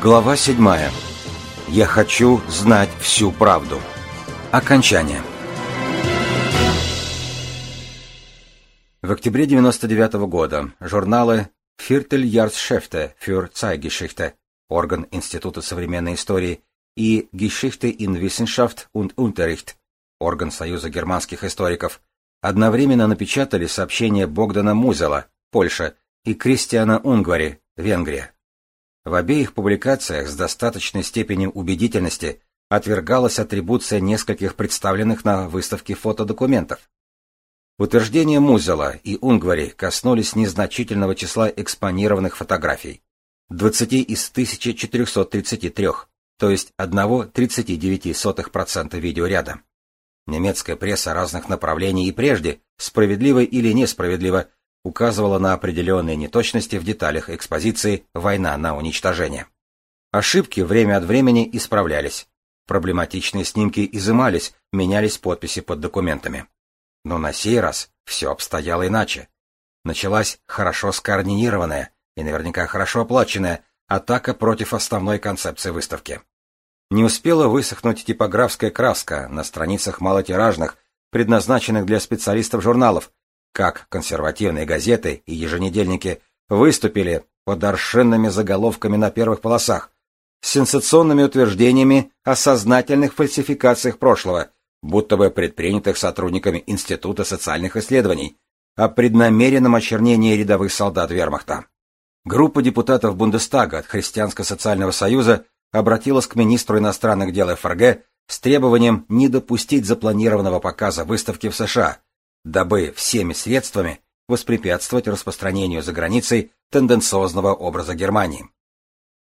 Глава 7. Я хочу знать всю правду. Окончание. В октябре 99 -го года журналы Vierteljahrsschäfte für Zeitgeschichte, орган Института современной истории, и Geschichte in Wissenschaft und Unterricht, орган Союза германских историков, одновременно напечатали сообщение Богдана Музела, Польша, и Кристиана Унгвари, Венгрия. В обеих публикациях с достаточной степенью убедительности отвергалась атрибуция нескольких представленных на выставке фотодокументов. Утверждения Музела и Унгвари коснулись незначительного числа экспонированных фотографий. 20 из 1433, то есть 1,39% видеоряда. Немецкая пресса разных направлений и прежде, справедливо или несправедливо, указывала на определенные неточности в деталях экспозиции «Война на уничтожение». Ошибки время от времени исправлялись. Проблематичные снимки изымались, менялись подписи под документами. Но на сей раз все обстояло иначе. Началась хорошо скоординированная и наверняка хорошо оплаченная атака против основной концепции выставки. Не успела высохнуть типографская краска на страницах малотиражных, предназначенных для специалистов журналов, как консервативные газеты и еженедельники выступили под аршинными заголовками на первых полосах, с сенсационными утверждениями о сознательных фальсификациях прошлого, будто бы предпринятых сотрудниками Института социальных исследований, о преднамеренном очернении рядовых солдат вермахта. Группа депутатов Бундестага от Христианско-социального союза обратилась к министру иностранных дел ФРГ с требованием не допустить запланированного показа выставки в США, дабы всеми средствами воспрепятствовать распространению за границей тенденциозного образа Германии.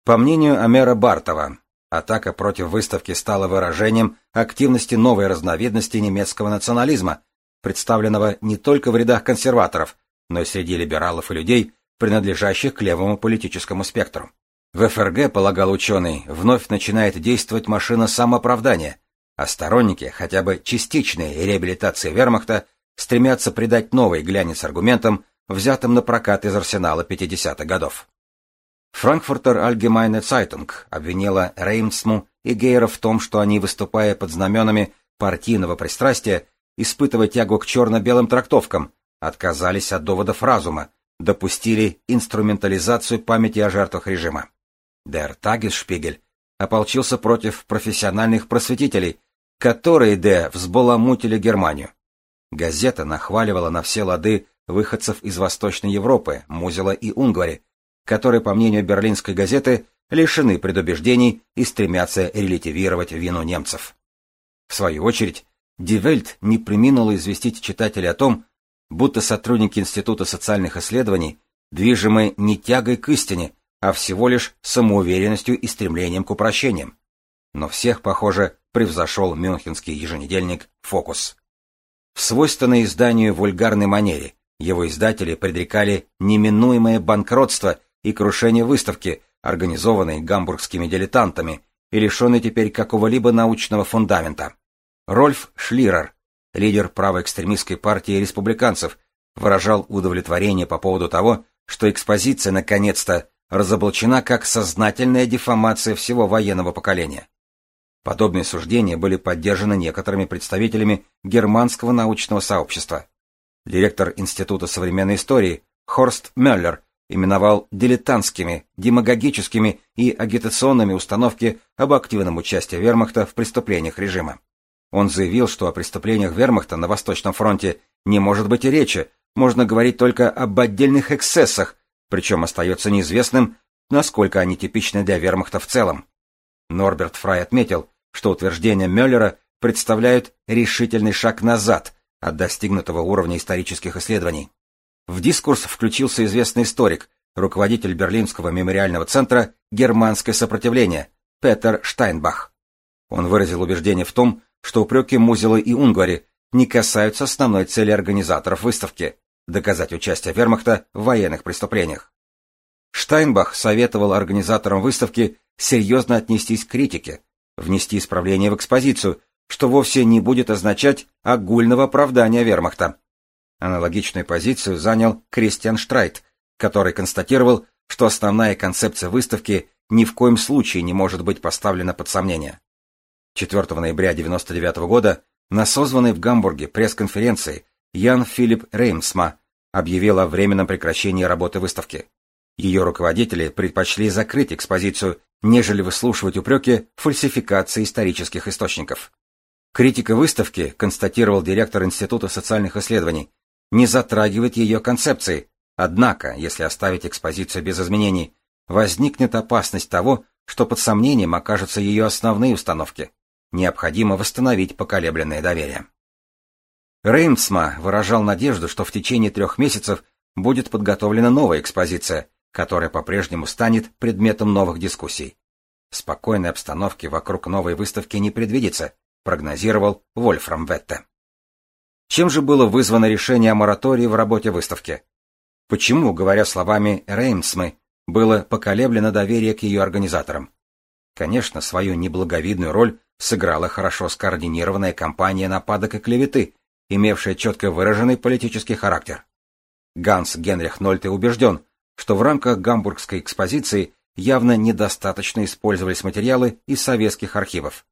По мнению Амера Бартова, атака против выставки стала выражением активности новой разновидности немецкого национализма, представленного не только в рядах консерваторов, но и среди либералов и людей, принадлежащих к левому политическому спектру. В ФРГ, полагал ученый, вновь начинает действовать машина самооправдания, а сторонники хотя бы частичной реабилитации вермахта стремятся придать новый глянец аргументам, взятым на прокат из арсенала 50-х годов. Франкфуртер Allgemeine Zeitung обвинила Реймсму и Гейера в том, что они, выступая под знаменами партийного пристрастия, испытывая тягу к черно-белым трактовкам, отказались от доводов разума, допустили инструментализацию памяти о жертвах режима. Дер Тагесшпигель ополчился против профессиональных просветителей, которые, Д. взбаламутили Германию. Газета нахваливала на все лады выходцев из Восточной Европы, Музела и Унгвари, которые, по мнению берлинской газеты, лишены предубеждений и стремятся релятивировать вину немцев. В свою очередь, Дивельт не приминула известить читателей о том, будто сотрудники Института социальных исследований движимы не тягой к истине, а всего лишь самоуверенностью и стремлением к упрощениям. Но всех, похоже, превзошел мюнхенский еженедельник «Фокус». В свойственной изданию вульгарной манере его издатели предрекали неминуемое банкротство и крушение выставки, организованной гамбургскими дилетантами и лишенной теперь какого-либо научного фундамента. Рольф Шлирер, лидер правоэкстремистской партии республиканцев, выражал удовлетворение по поводу того, что экспозиция наконец-то разоблачена как сознательная дефамация всего военного поколения. Подобные суждения были поддержаны некоторыми представителями германского научного сообщества. Директор Института современной истории Хорст Мюллер именовал дилетантскими, демагогическими и агитационными установки об активном участии вермахта в преступлениях режима. Он заявил, что о преступлениях вермахта на Восточном фронте не может быть и речи, можно говорить только об отдельных эксцессах, причем остается неизвестным, насколько они типичны для вермахта в целом. Норберт Фрай отметил, что утверждения Мюллера представляют решительный шаг назад от достигнутого уровня исторических исследований. В дискурс включился известный историк, руководитель Берлинского мемориального центра «Германское сопротивление» Петер Штайнбах. Он выразил убеждение в том, что упреки Музела и Унгвари не касаются основной цели организаторов выставки – доказать участие вермахта в военных преступлениях. Штайнбах советовал организаторам выставки серьезно отнестись к критике, внести исправление в экспозицию, что вовсе не будет означать огульного оправдания вермахта. Аналогичную позицию занял Кристиан Штрайт, который констатировал, что основная концепция выставки ни в коем случае не может быть поставлена под сомнение. 4 ноября 1999 года на созванной в Гамбурге пресс-конференции Ян Филипп Реймсма объявил о временном прекращении работы выставки. Ее руководители предпочли закрыть экспозицию, нежели выслушивать упреки фальсификации исторических источников. Критика выставки, констатировал директор Института социальных исследований, не затрагивает ее концепции, однако, если оставить экспозицию без изменений, возникнет опасность того, что под сомнением окажутся ее основные установки. Необходимо восстановить поколебленное доверие. Реймсма выражал надежду, что в течение трех месяцев будет подготовлена новая экспозиция, которая по-прежнему станет предметом новых дискуссий. Спокойной обстановки вокруг новой выставки не предвидится, прогнозировал Вольфрам Ветте. Чем же было вызвано решение о моратории в работе выставки? Почему, говоря словами Реймсмы, было поколеблено доверие к ее организаторам? Конечно, свою неблаговидную роль сыграла хорошо скоординированная кампания нападок и клеветы, имевшая четко выраженный политический характер. Ганс Генрих Нольте убежден, что в рамках гамбургской экспозиции явно недостаточно использовались материалы из советских архивов.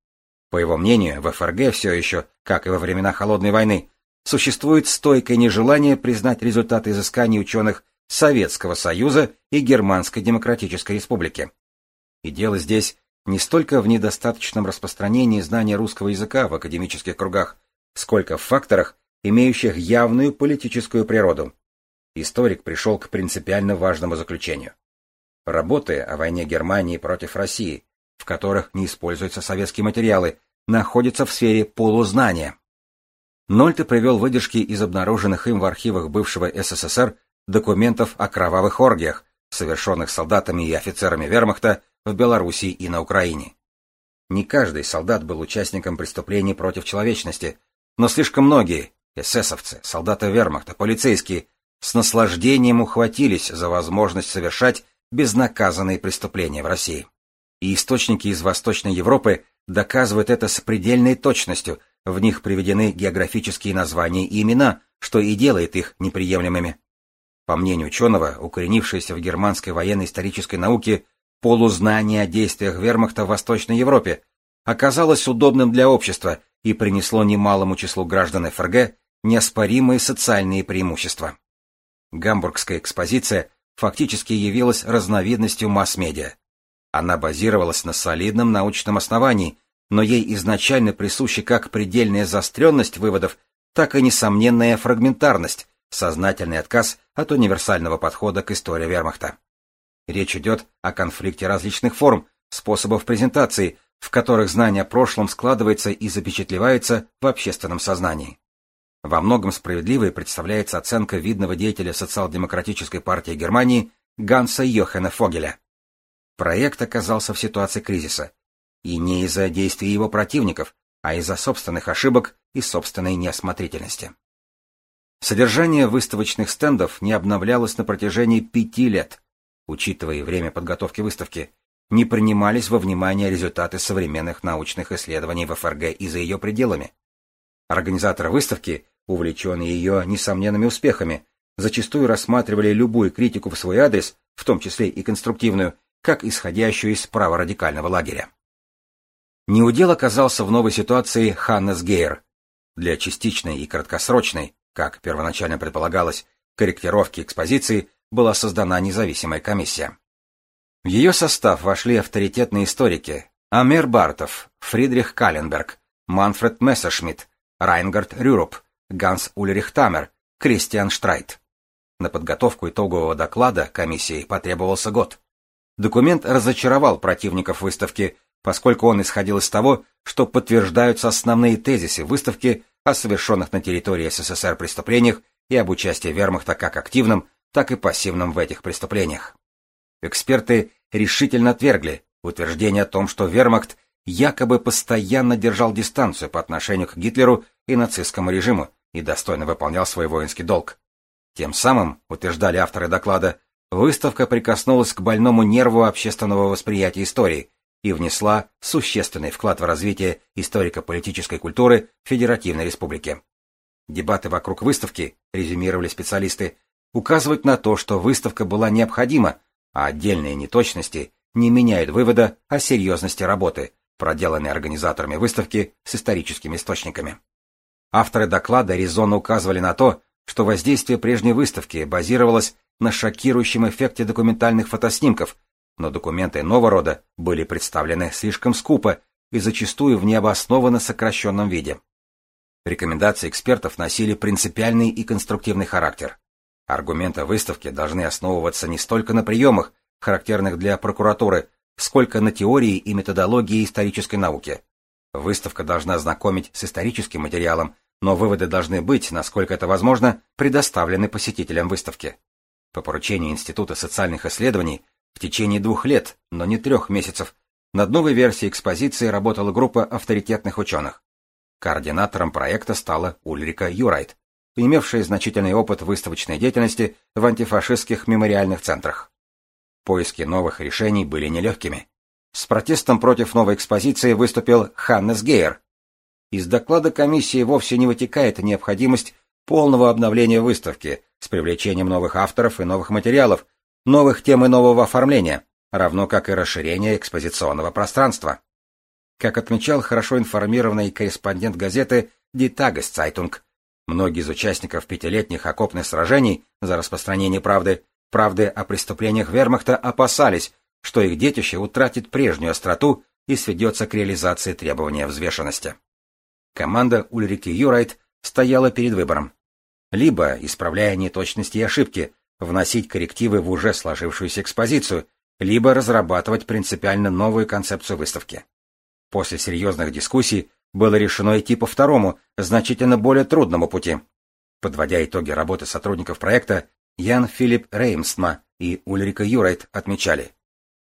По его мнению, в ФРГ все еще, как и во времена Холодной войны, существует стойкое нежелание признать результаты изысканий ученых Советского Союза и Германской Демократической Республики. И дело здесь не столько в недостаточном распространении знания русского языка в академических кругах, сколько в факторах, имеющих явную политическую природу. Историк пришел к принципиально важному заключению. Работы о войне Германии против России, в которых не используются советские материалы, находятся в сфере полузнания. Нольте привел выдержки из обнаруженных им в архивах бывшего СССР документов о кровавых оргиях, совершенных солдатами и офицерами вермахта в Белоруссии и на Украине. Не каждый солдат был участником преступлений против человечности, но слишком многие — эсэсовцы, солдаты вермахта, полицейские — с наслаждением ухватились за возможность совершать безнаказанные преступления в России. И источники из Восточной Европы доказывают это с предельной точностью, в них приведены географические названия и имена, что и делает их неприемлемыми. По мнению ученого, укоренившееся в германской военно-исторической науке полузнание о действиях вермахта в Восточной Европе оказалось удобным для общества и принесло немалому числу граждан ФРГ неоспоримые социальные преимущества. Гамбургская экспозиция фактически явилась разновидностью масс-медиа. Она базировалась на солидном научном основании но ей изначально присущи как предельная заостренность выводов, так и несомненная фрагментарность, сознательный отказ от универсального подхода к истории вермахта. Речь идет о конфликте различных форм, способов презентации, в которых знание о прошлом складывается и запечатлевается в общественном сознании. Во многом справедливой представляется оценка видного деятеля социал-демократической партии Германии Ганса Йохана Фогеля. Проект оказался в ситуации кризиса, и не из-за действий его противников, а из-за собственных ошибок и собственной неосмотрительности. Содержание выставочных стендов не обновлялось на протяжении пяти лет. Учитывая время подготовки выставки, не принимались во внимание результаты современных научных исследований в ФРГ и за ее пределами. Организаторы выставки, увлеченные ее несомненными успехами, зачастую рассматривали любую критику в свой адрес, в том числе и конструктивную, как исходящую из праворадикального лагеря. Неудел оказался в новой ситуации Ханнес Гейер. Для частичной и краткосрочной, как первоначально предполагалось, корректировки экспозиции была создана независимая комиссия. В ее состав вошли авторитетные историки Амер Бартов, Фридрих Каленберг, Манфред Мессершмитт, Райнгард Рюруп, Ганс Ульрих Тамер, Кристиан Штрайт. На подготовку итогового доклада комиссии потребовался год. Документ разочаровал противников выставки, поскольку он исходил из того, что подтверждаются основные тезисы выставки о совершенных на территории СССР преступлениях и об участии вермахта как активном, так и пассивном в этих преступлениях. Эксперты решительно отвергли утверждение о том, что вермахт якобы постоянно держал дистанцию по отношению к Гитлеру и нацистскому режиму и достойно выполнял свой воинский долг. Тем самым, утверждали авторы доклада, выставка прикоснулась к больному нерву общественного восприятия истории, и внесла существенный вклад в развитие историко-политической культуры Федеративной Республики. Дебаты вокруг выставки, резюмировали специалисты, указывают на то, что выставка была необходима, а отдельные неточности не меняют вывода о серьезности работы, проделанной организаторами выставки с историческими источниками. Авторы доклада резонно указывали на то, что воздействие прежней выставки базировалось на шокирующем эффекте документальных фотоснимков, но документы нового рода были представлены слишком скупо и зачастую в необоснованно сокращенном виде. Рекомендации экспертов носили принципиальный и конструктивный характер. Аргументы выставки должны основываться не столько на приемах, характерных для прокуратуры, сколько на теории и методологии исторической науки. Выставка должна знакомить с историческим материалом, но выводы должны быть, насколько это возможно, предоставлены посетителям выставки. По поручению Института социальных исследований в течение двух лет, но не трех месяцев, над новой версией экспозиции работала группа авторитетных ученых. Координатором проекта стала Ульрика Юрайт, имевшая значительный опыт выставочной деятельности в антифашистских мемориальных центрах. Поиски новых решений были нелегкими. С протестом против новой экспозиции выступил Ханнес Гейер. Из доклада комиссии вовсе не вытекает необходимость полного обновления выставки с привлечением новых авторов и новых материалов, новых тем и нового оформления, равно как и расширение экспозиционного пространства. Как отмечал хорошо информированный корреспондент газеты Die Tageszeitung, многие из участников пятилетних окопных сражений за распространение правды, правды о преступлениях вермахта опасались, что их детище утратит прежнюю остроту и сведется к реализации требования взвешенности. Команда Ульрики Юрайт стояла перед выбором. Либо, исправляя неточности и ошибки, вносить коррективы в уже сложившуюся экспозицию, либо разрабатывать принципиально новую концепцию выставки. После серьезных дискуссий было решено идти по второму, значительно более трудному пути. Подводя итоги работы сотрудников проекта, Ян Филипп Реймстма и Ульрика Юрайт отмечали.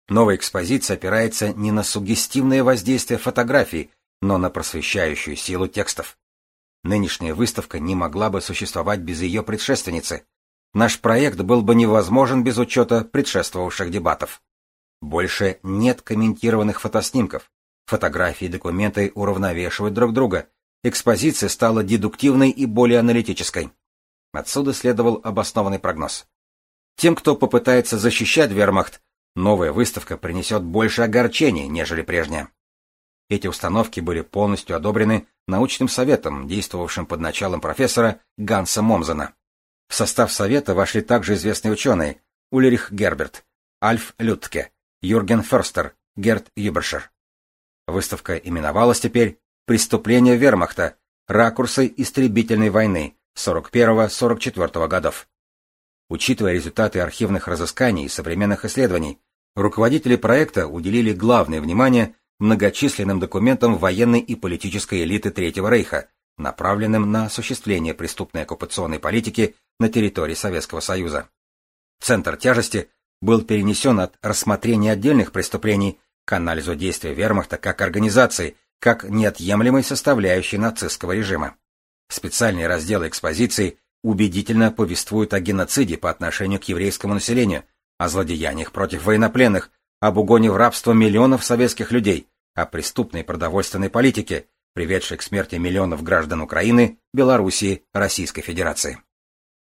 Новая экспозиция опирается не на сугестивное воздействие фотографий, но на просвещающую силу текстов. Нынешняя выставка не могла бы существовать без ее предшественницы. Наш проект был бы невозможен без учета предшествовавших дебатов. Больше нет комментированных фотоснимков. Фотографии и документы уравновешивают друг друга. Экспозиция стала дедуктивной и более аналитической. Отсюда следовал обоснованный прогноз. Тем, кто попытается защищать вермахт, новая выставка принесет больше огорчений, нежели прежняя. Эти установки были полностью одобрены научным советом, действовавшим под началом профессора Ганса Момзена. В состав совета вошли также известные ученые Ульрих Герберт, Альф Лютке, Юрген Ферстер, Герт Юбершер. Выставка именовалась теперь «Преступления вермахта. Ракурсы истребительной войны 41-44 годов». Учитывая результаты архивных разысканий и современных исследований, руководители проекта уделили главное внимание многочисленным документам военной и политической элиты Третьего Рейха, направленным на осуществление преступной оккупационной политики на территории Советского Союза. Центр тяжести был перенесен от рассмотрения отдельных преступлений к анализу действия вермахта как организации, как неотъемлемой составляющей нацистского режима. Специальные разделы экспозиции убедительно повествуют о геноциде по отношению к еврейскому населению, о злодеяниях против военнопленных, об угоне в рабство миллионов советских людей, о преступной продовольственной политике, приведшей к смерти миллионов граждан Украины, Белоруссии, Российской Федерации.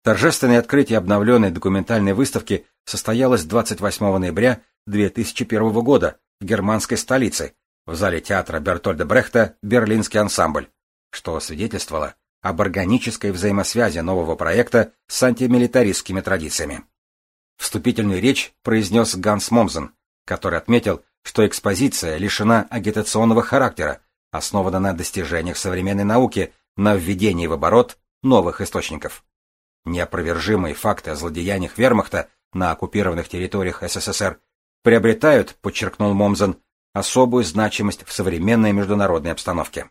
Торжественное открытие обновленной документальной выставки состоялось 28 ноября 2001 года в германской столице, в зале театра Бертольда Брехта «Берлинский ансамбль», что свидетельствовало об органической взаимосвязи нового проекта с антимилитаристскими традициями. Вступительную речь произнес Ганс Момзен, который отметил, что экспозиция лишена агитационного характера, основана на достижениях современной науки, на введении в оборот новых источников. Неопровержимые факты о злодеяниях вермахта на оккупированных территориях СССР приобретают, подчеркнул Момзен, особую значимость в современной международной обстановке.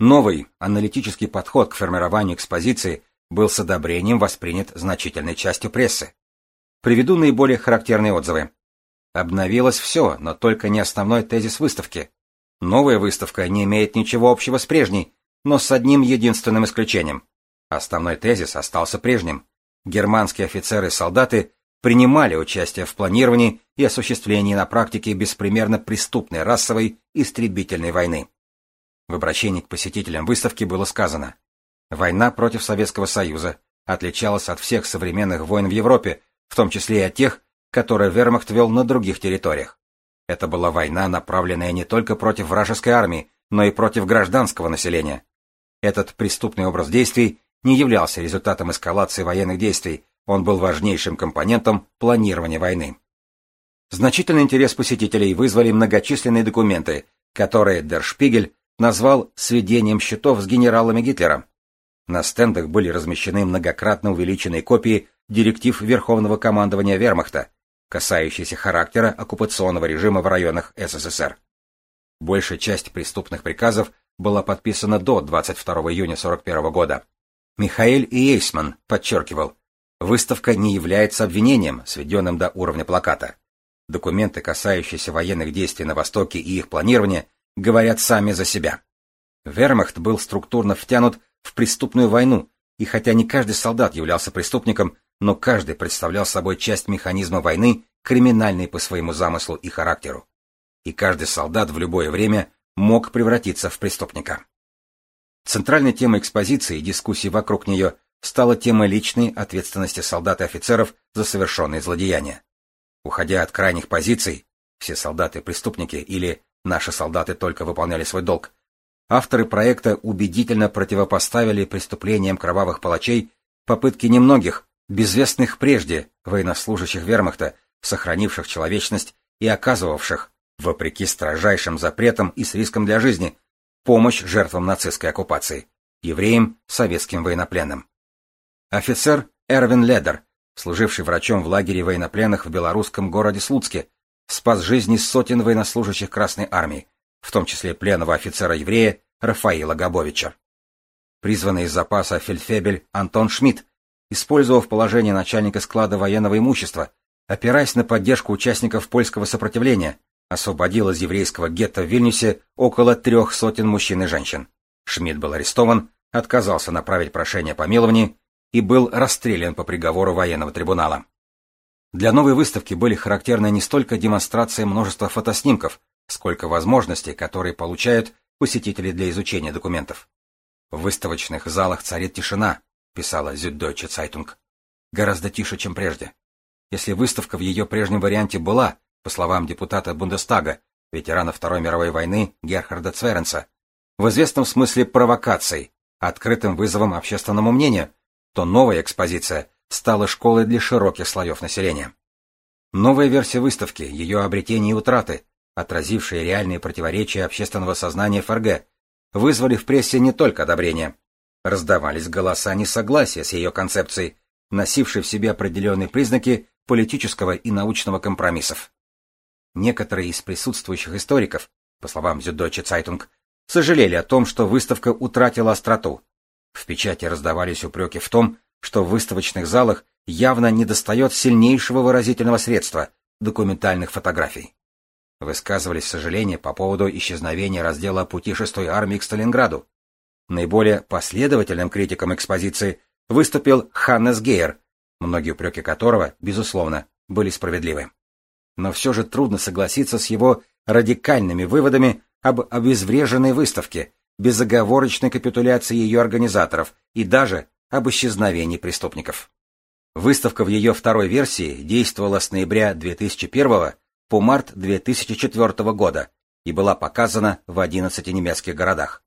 Новый аналитический подход к формированию экспозиции был с одобрением воспринят значительной частью прессы. Приведу наиболее характерные отзывы. Обновилось все, но только не основной тезис выставки. Новая выставка не имеет ничего общего с прежней, но с одним единственным исключением. Основной тезис остался прежним. Германские офицеры и солдаты принимали участие в планировании и осуществлении на практике беспримерно преступной расовой истребительной войны. В обращении к посетителям выставки было сказано «Война против Советского Союза отличалась от всех современных войн в Европе, в том числе и от тех, которую вермахт вел на других территориях. Это была война, направленная не только против вражеской армии, но и против гражданского населения. Этот преступный образ действий не являлся результатом эскалации военных действий, он был важнейшим компонентом планирования войны. Значительный интерес посетителей вызвали многочисленные документы, которые Дер Шпигель назвал сведением счетов с генералами Гитлера. На стендах были размещены многократно увеличенные копии директив Верховного командования Вермахта, касающиеся характера оккупационного режима в районах СССР. Большая часть преступных приказов была подписана до 22 июня 1941 года. Михаэль Иейсман подчеркивал, выставка не является обвинением, сведенным до уровня плаката. Документы, касающиеся военных действий на Востоке и их планирования, говорят сами за себя. Вермахт был структурно втянут в преступную войну, и хотя не каждый солдат являлся преступником, но каждый представлял собой часть механизма войны, криминальной по своему замыслу и характеру. И каждый солдат в любое время мог превратиться в преступника. Центральной темой экспозиции и дискуссий вокруг нее стала тема личной ответственности солдат и офицеров за совершенные злодеяния. Уходя от крайних позиций, все солдаты преступники или наши солдаты только выполняли свой долг, авторы проекта убедительно противопоставили преступлениям кровавых палачей попытки немногих, безвестных прежде военнослужащих вермахта, сохранивших человечность и оказывавших, вопреки строжайшим запретам и с риском для жизни, помощь жертвам нацистской оккупации, евреям, советским военнопленным. Офицер Эрвин Ледер служивший врачом в лагере военнопленных в белорусском городе Слуцке, спас жизни сотен военнослужащих Красной Армии, в том числе пленного офицера-еврея Рафаила Габовича. Призванный из запаса фельдфебель Антон Шмидт, использовав положение начальника склада военного имущества, опираясь на поддержку участников польского сопротивления, освободил из еврейского гетто в Вильнюсе около трех сотен мужчин и женщин. Шмидт был арестован, отказался направить прошение о помиловании и был расстрелян по приговору военного трибунала. Для новой выставки были характерны не столько демонстрации множества фотоснимков, сколько возможностей, которые получают посетители для изучения документов. В выставочных залах царит тишина, писала Süddeutsche Zeitung. Гораздо тише, чем прежде. Если выставка в ее прежнем варианте была, по словам депутата Бундестага, ветерана Второй мировой войны Герхарда Цверенса, в известном смысле провокацией, открытым вызовом общественному мнению, то новая экспозиция стала школой для широких слоев населения. Новая версия выставки, ее обретение и утраты, отразившие реальные противоречия общественного сознания ФРГ, вызвали в прессе не только одобрение. Раздавались голоса несогласия с ее концепцией, носившей в себе определенные признаки политического и научного компромиссов. Некоторые из присутствующих историков, по словам Süddeutsche Zeitung, сожалели о том, что выставка утратила остроту, в печати раздавались упреки в том, что в выставочных залах явно недостает сильнейшего выразительного средства — документальных фотографий. Высказывались сожаления по поводу исчезновения раздела пути 6-й армии к Сталинграду. Наиболее последовательным критиком экспозиции выступил Ханнес Гейер, многие упреки которого, безусловно, были справедливы. Но все же трудно согласиться с его радикальными выводами об обезвреженной выставке безоговорочной капитуляции ее организаторов и даже об исчезновении преступников. Выставка в ее второй версии действовала с ноября 2001 по март 2004 года и была показана в 11 немецких городах.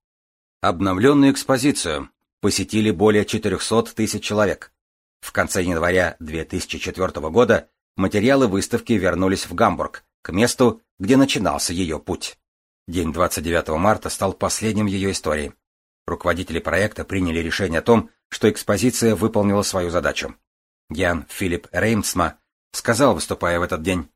Обновленную экспозицию посетили более 400 тысяч человек. В конце января 2004 года материалы выставки вернулись в Гамбург, к месту, где начинался ее путь. День 29 марта стал последним в ее истории. Руководители проекта приняли решение о том, что экспозиция выполнила свою задачу. Ян Филипп Реймсма сказал, выступая в этот день,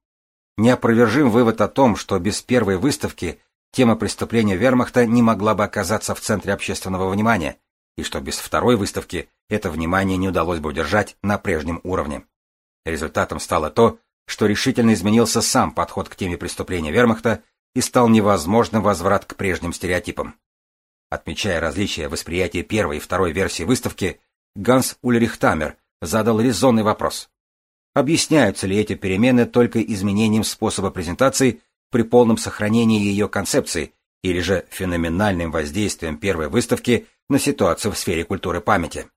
«Неопровержим вывод о том, что без первой выставки тема преступления вермахта не могла бы оказаться в центре общественного внимания, и что без второй выставки это внимание не удалось бы удержать на прежнем уровне. Результатом стало то, что решительно изменился сам подход к теме преступления вермахта и стал невозможным возврат к прежним стереотипам. Отмечая различия восприятия первой и второй версии выставки, Ганс Ульрих Тамер задал резонный вопрос. Объясняются ли эти перемены только изменением способа презентации при полном сохранении ее концепции или же феноменальным воздействием первой выставки на ситуацию в сфере культуры памяти?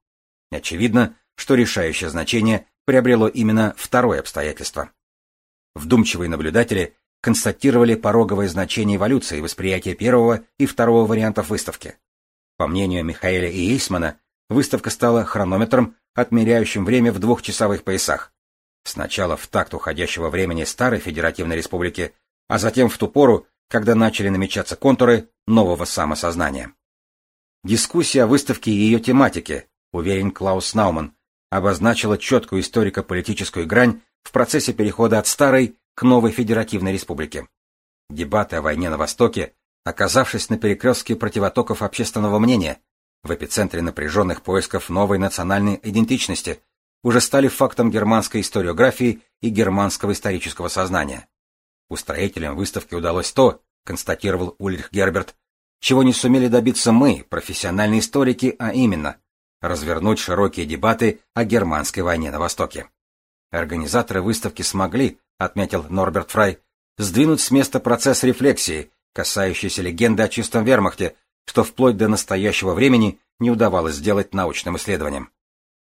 Очевидно, что решающее значение приобрело именно второе обстоятельство. Вдумчивые наблюдатели констатировали пороговое значение эволюции восприятия первого и второго вариантов выставки. По мнению Михаэля и Эйсмана, выставка стала хронометром, отмеряющим время в двухчасовых поясах. Сначала в такт уходящего времени Старой Федеративной Республики, а затем в ту пору, когда начали намечаться контуры нового самосознания. Дискуссия о выставке и ее тематике, уверен Клаус Науман, обозначила четкую историко-политическую грань в процессе перехода от старой к новой федеративной республике. Дебаты о войне на Востоке, оказавшись на перекрестке противотоков общественного мнения, в эпицентре напряженных поисков новой национальной идентичности, уже стали фактом германской историографии и германского исторического сознания. Устроителям выставки удалось то, констатировал Ульрих Герберт, чего не сумели добиться мы, профессиональные историки, а именно развернуть широкие дебаты о германской войне на Востоке. Организаторы выставки смогли, отметил Норберт Фрай, сдвинуть с места процесс рефлексии, касающийся легенды о чистом вермахте, что вплоть до настоящего времени не удавалось сделать научным исследованием.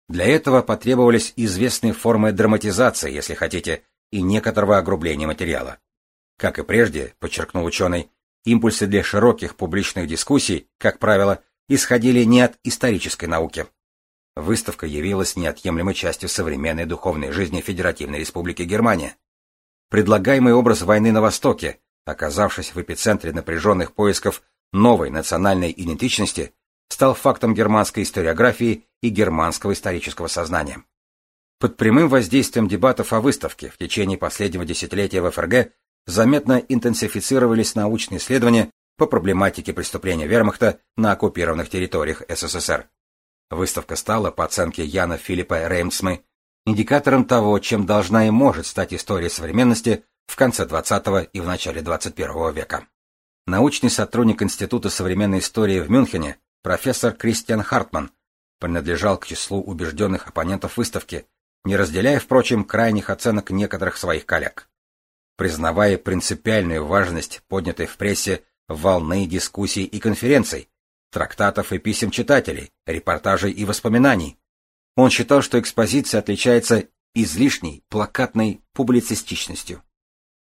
Для этого потребовались известные формы драматизации, если хотите, и некоторого огрубления материала. Как и прежде, подчеркнул ученый, импульсы для широких публичных дискуссий, как правило, исходили не от исторической науки. Выставка явилась неотъемлемой частью современной духовной жизни Федеративной Республики Германия. Предлагаемый образ войны на Востоке, оказавшись в эпицентре напряженных поисков новой национальной идентичности, стал фактом германской историографии и германского исторического сознания. Под прямым воздействием дебатов о выставке в течение последнего десятилетия в ФРГ заметно интенсифицировались научные исследования по проблематике преступления вермахта на оккупированных территориях СССР. Выставка стала, по оценке Яна Филиппа Реймсмы, индикатором того, чем должна и может стать история современности в конце XX и в начале XXI века. Научный сотрудник Института современной истории в Мюнхене, профессор Кристиан Хартман, принадлежал к числу убежденных оппонентов выставки, не разделяя, впрочем, крайних оценок некоторых своих коллег. Признавая принципиальную важность поднятой в прессе волны дискуссий и конференций, трактатов и писем читателей, репортажей и воспоминаний. Он считал, что экспозиция отличается излишней плакатной публицистичностью.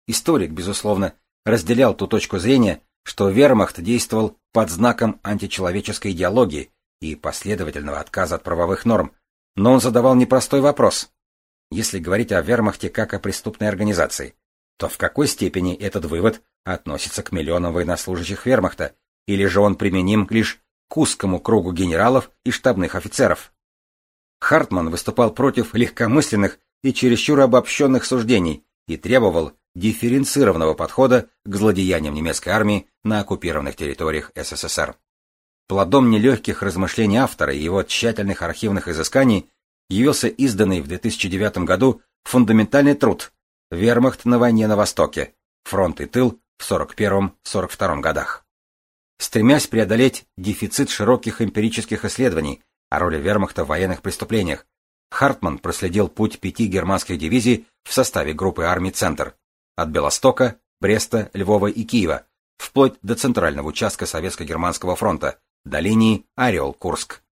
Историк, безусловно, разделял ту точку зрения, что вермахт действовал под знаком античеловеческой идеологии и последовательного отказа от правовых норм, но он задавал непростой вопрос. Если говорить о вермахте как о преступной организации, то в какой степени этот вывод относится к миллионам военнослужащих вермахта, или же он применим лишь к узкому кругу генералов и штабных офицеров? Хартман выступал против легкомысленных и чересчур обобщенных суждений и требовал дифференцированного подхода к злодеяниям немецкой армии на оккупированных территориях СССР. Плодом нелегких размышлений автора и его тщательных архивных изысканий явился изданный в 2009 году фундаментальный труд «Вермахт на войне на Востоке. Фронт и тыл в 41-42 годах. Стремясь преодолеть дефицит широких эмпирических исследований о роли вермахта в военных преступлениях, Хартман проследил путь пяти германских дивизий в составе группы армий «Центр» от Белостока, Бреста, Львова и Киева, вплоть до центрального участка Советско-Германского фронта, до линии Орел-Курск.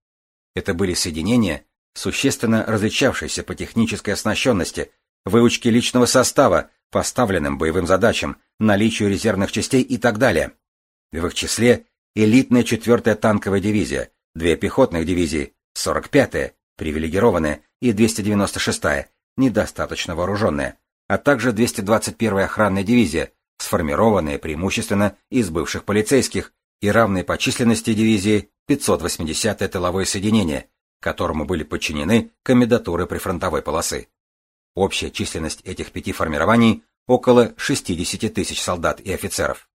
Это были соединения, существенно различавшиеся по технической оснащенности, выучке личного состава, поставленным боевым задачам, наличию резервных частей и так далее. В их числе элитная 4-я танковая дивизия, две пехотных дивизии, 45-я, привилегированная, и 296-я, недостаточно вооруженная, а также 221-я охранная дивизия, сформированная преимущественно из бывших полицейских, и равной по численности дивизии 580-е тыловое соединение, которому были подчинены комендатуры прифронтовой полосы. Общая численность этих пяти формирований около 60 тысяч солдат и офицеров.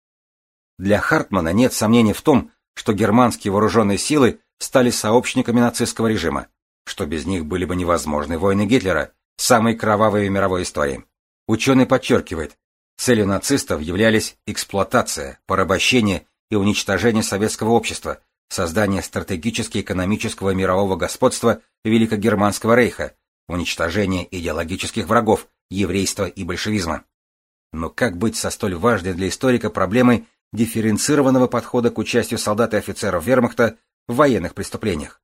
Для Хартмана нет сомнений в том, что германские вооруженные силы стали сообщниками нацистского режима, что без них были бы невозможны войны Гитлера, самой кровавой в мировой истории. Ученый подчеркивает, целью нацистов являлись эксплуатация, порабощение и уничтожение советского общества, создание стратегически экономического мирового господства Великогерманского рейха, уничтожение идеологических врагов, еврейства и большевизма. Но как быть со столь важной для историка проблемой дифференцированного подхода к участию солдат и офицеров вермахта в военных преступлениях?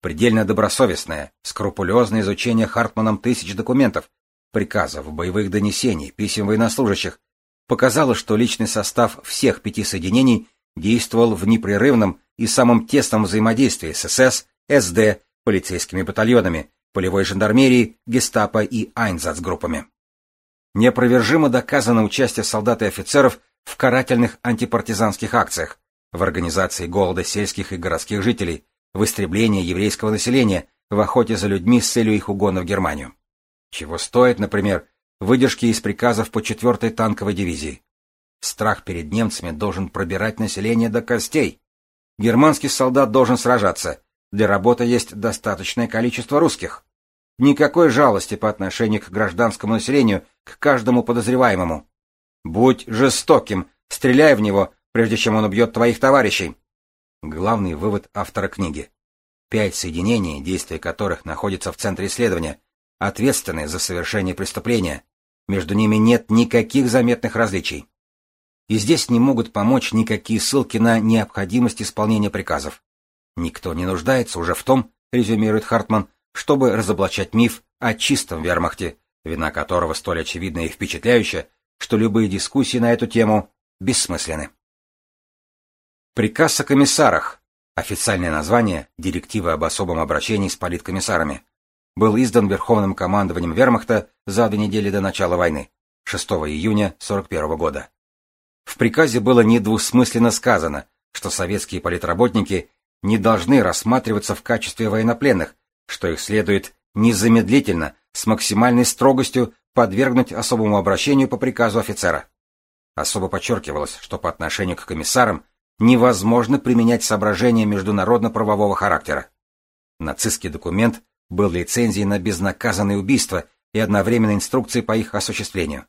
Предельно добросовестное, скрупулезное изучение Хартманом тысяч документов, приказов, боевых донесений, писем военнослужащих, показало, что личный состав всех пяти соединений действовал в непрерывном и самом тесном взаимодействии с СС, СД, полицейскими батальонами, полевой жандармерией, гестапо и айнзацгруппами. Неопровержимо доказано участие солдат и офицеров в карательных антипартизанских акциях, в организации голода сельских и городских жителей, в истреблении еврейского населения, в охоте за людьми с целью их угона в Германию. Чего стоит, например, выдержки из приказов по 4-й танковой дивизии. Страх перед немцами должен пробирать население до костей. Германский солдат должен сражаться. Для работы есть достаточное количество русских. Никакой жалости по отношению к гражданскому населению, к каждому подозреваемому. Будь жестоким, стреляй в него, прежде чем он убьет твоих товарищей. Главный вывод автора книги. Пять соединений, действия которых находятся в центре исследования, ответственны за совершение преступления. Между ними нет никаких заметных различий. И здесь не могут помочь никакие ссылки на необходимость исполнения приказов. Никто не нуждается уже в том, резюмирует Хартман, чтобы разоблачать миф о чистом вермахте, вина которого столь очевидна и впечатляющая, что любые дискуссии на эту тему бессмысленны. Приказ о комиссарах, официальное название «Директива об особом обращении с политкомиссарами», был издан Верховным командованием вермахта за две недели до начала войны, 6 июня 1941 года. В приказе было недвусмысленно сказано, что советские политработники не должны рассматриваться в качестве военнопленных, что их следует незамедлительно, с максимальной строгостью подвергнуть особому обращению по приказу офицера. Особо подчеркивалось, что по отношению к комиссарам невозможно применять соображения международно-правового характера. Нацистский документ был лицензией на безнаказанное убийство и одновременно инструкцией по их осуществлению.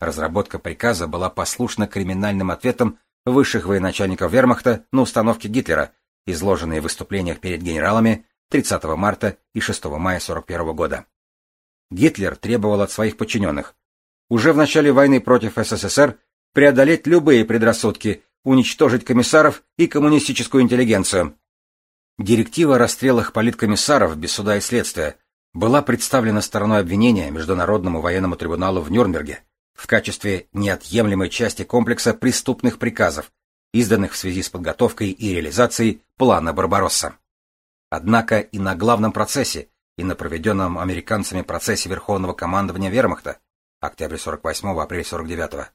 Разработка приказа была послушна криминальным ответам высших военачальников вермахта на установки Гитлера, изложенные в выступлениях перед генералами 30 марта и 6 мая 1941 года. Гитлер требовал от своих подчиненных уже в начале войны против СССР преодолеть любые предрассудки, уничтожить комиссаров и коммунистическую интеллигенцию. Директива о расстрелах политкомиссаров без суда и следствия была представлена стороной обвинения Международному военному трибуналу в Нюрнберге в качестве неотъемлемой части комплекса преступных приказов, изданных в связи с подготовкой и реализацией плана Барбаросса. Однако и на главном процессе, и на проведенном американцами процессе Верховного командования Вермахта, октябрь 48 апрель 49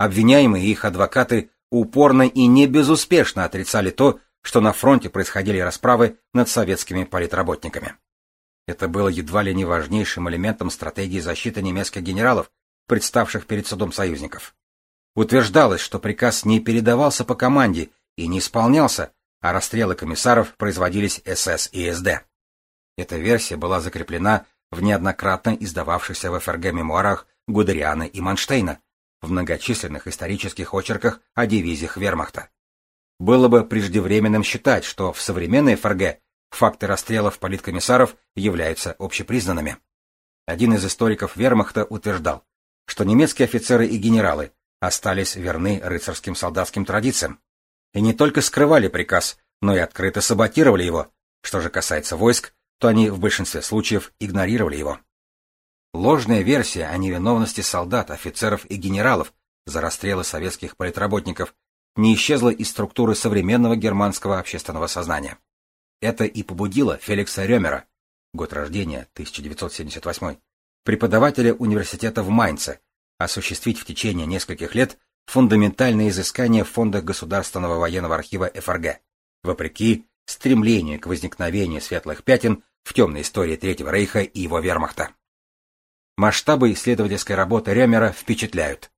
обвиняемые и их адвокаты упорно и не безуспешно отрицали то, что на фронте происходили расправы над советскими политработниками. Это было едва ли не важнейшим элементом стратегии защиты немецких генералов, представших перед судом союзников. Утверждалось, что приказ не передавался по команде и не исполнялся, а расстрелы комиссаров производились СС и СД. Эта версия была закреплена в неоднократно издававшихся в ФРГ мемуарах Гудериана и Манштейна, в многочисленных исторических очерках о дивизиях вермахта. Было бы преждевременным считать, что в современной ФРГ факты расстрелов политкомиссаров являются общепризнанными. Один из историков вермахта утверждал, что немецкие офицеры и генералы остались верны рыцарским солдатским традициям и не только скрывали приказ, но и открыто саботировали его. Что же касается войск, то они в большинстве случаев игнорировали его. Ложная версия о невиновности солдат, офицеров и генералов за расстрелы советских политработников не исчезла из структуры современного германского общественного сознания. Это и побудило Феликса Ремера, год рождения 1978, преподавателя университета в Майнце, осуществить в течение нескольких лет фундаментальные изыскания в фондах Государственного военного архива ФРГ, вопреки стремлению к возникновению светлых пятен в темной истории Третьего Рейха и его вермахта. Масштабы исследовательской работы Ремера впечатляют.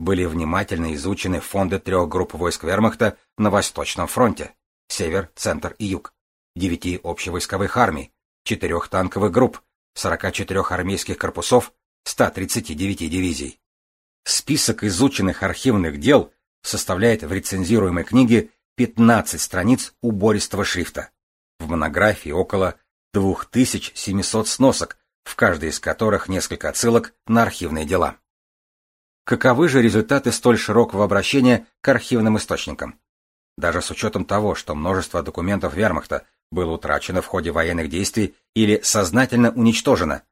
Были внимательно изучены фонды трех групп войск вермахта на Восточном фронте – север, центр и юг, девяти общевойсковых армий, четырех танковых групп, 44 армейских корпусов, 139 дивизий. Список изученных архивных дел составляет в рецензируемой книге 15 страниц убористого шрифта. В монографии около 2700 сносок, в каждой из которых несколько отсылок на архивные дела. Каковы же результаты столь широкого обращения к архивным источникам? Даже с учетом того, что множество документов вермахта было утрачено в ходе военных действий или сознательно уничтожено,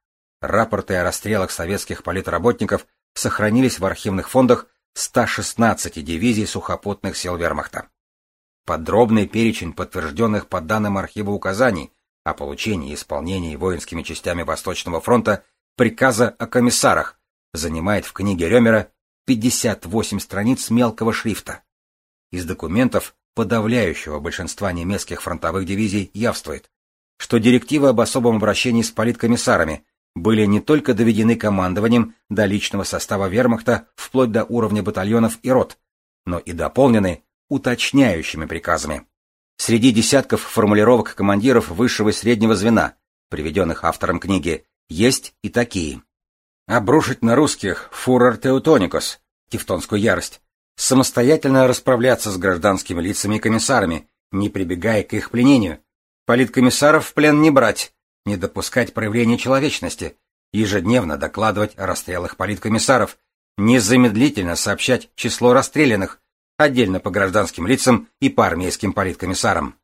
Рапорты о расстрелах советских политработников сохранились в архивных фондах 116 дивизий сухопутных сил вермахта. Подробный перечень подтвержденных по данным архива указаний о получении и исполнении воинскими частями Восточного фронта приказа о комиссарах занимает в книге Ремера 58 страниц мелкого шрифта. Из документов подавляющего большинства немецких фронтовых дивизий явствует, что директивы об особом обращении с политкомиссарами были не только доведены командованием до личного состава вермахта вплоть до уровня батальонов и рот, но и дополнены уточняющими приказами. Среди десятков формулировок командиров высшего и среднего звена, приведенных автором книги, есть и такие. Обрушить на русских фурор Теутоникос, тевтонскую ярость, самостоятельно расправляться с гражданскими лицами и комиссарами, не прибегая к их пленению, политкомиссаров в плен не брать, не допускать проявления человечности, ежедневно докладывать о расстрелах политкомиссаров, незамедлительно сообщать число расстрелянных, отдельно по гражданским лицам и по армейским политкомиссарам.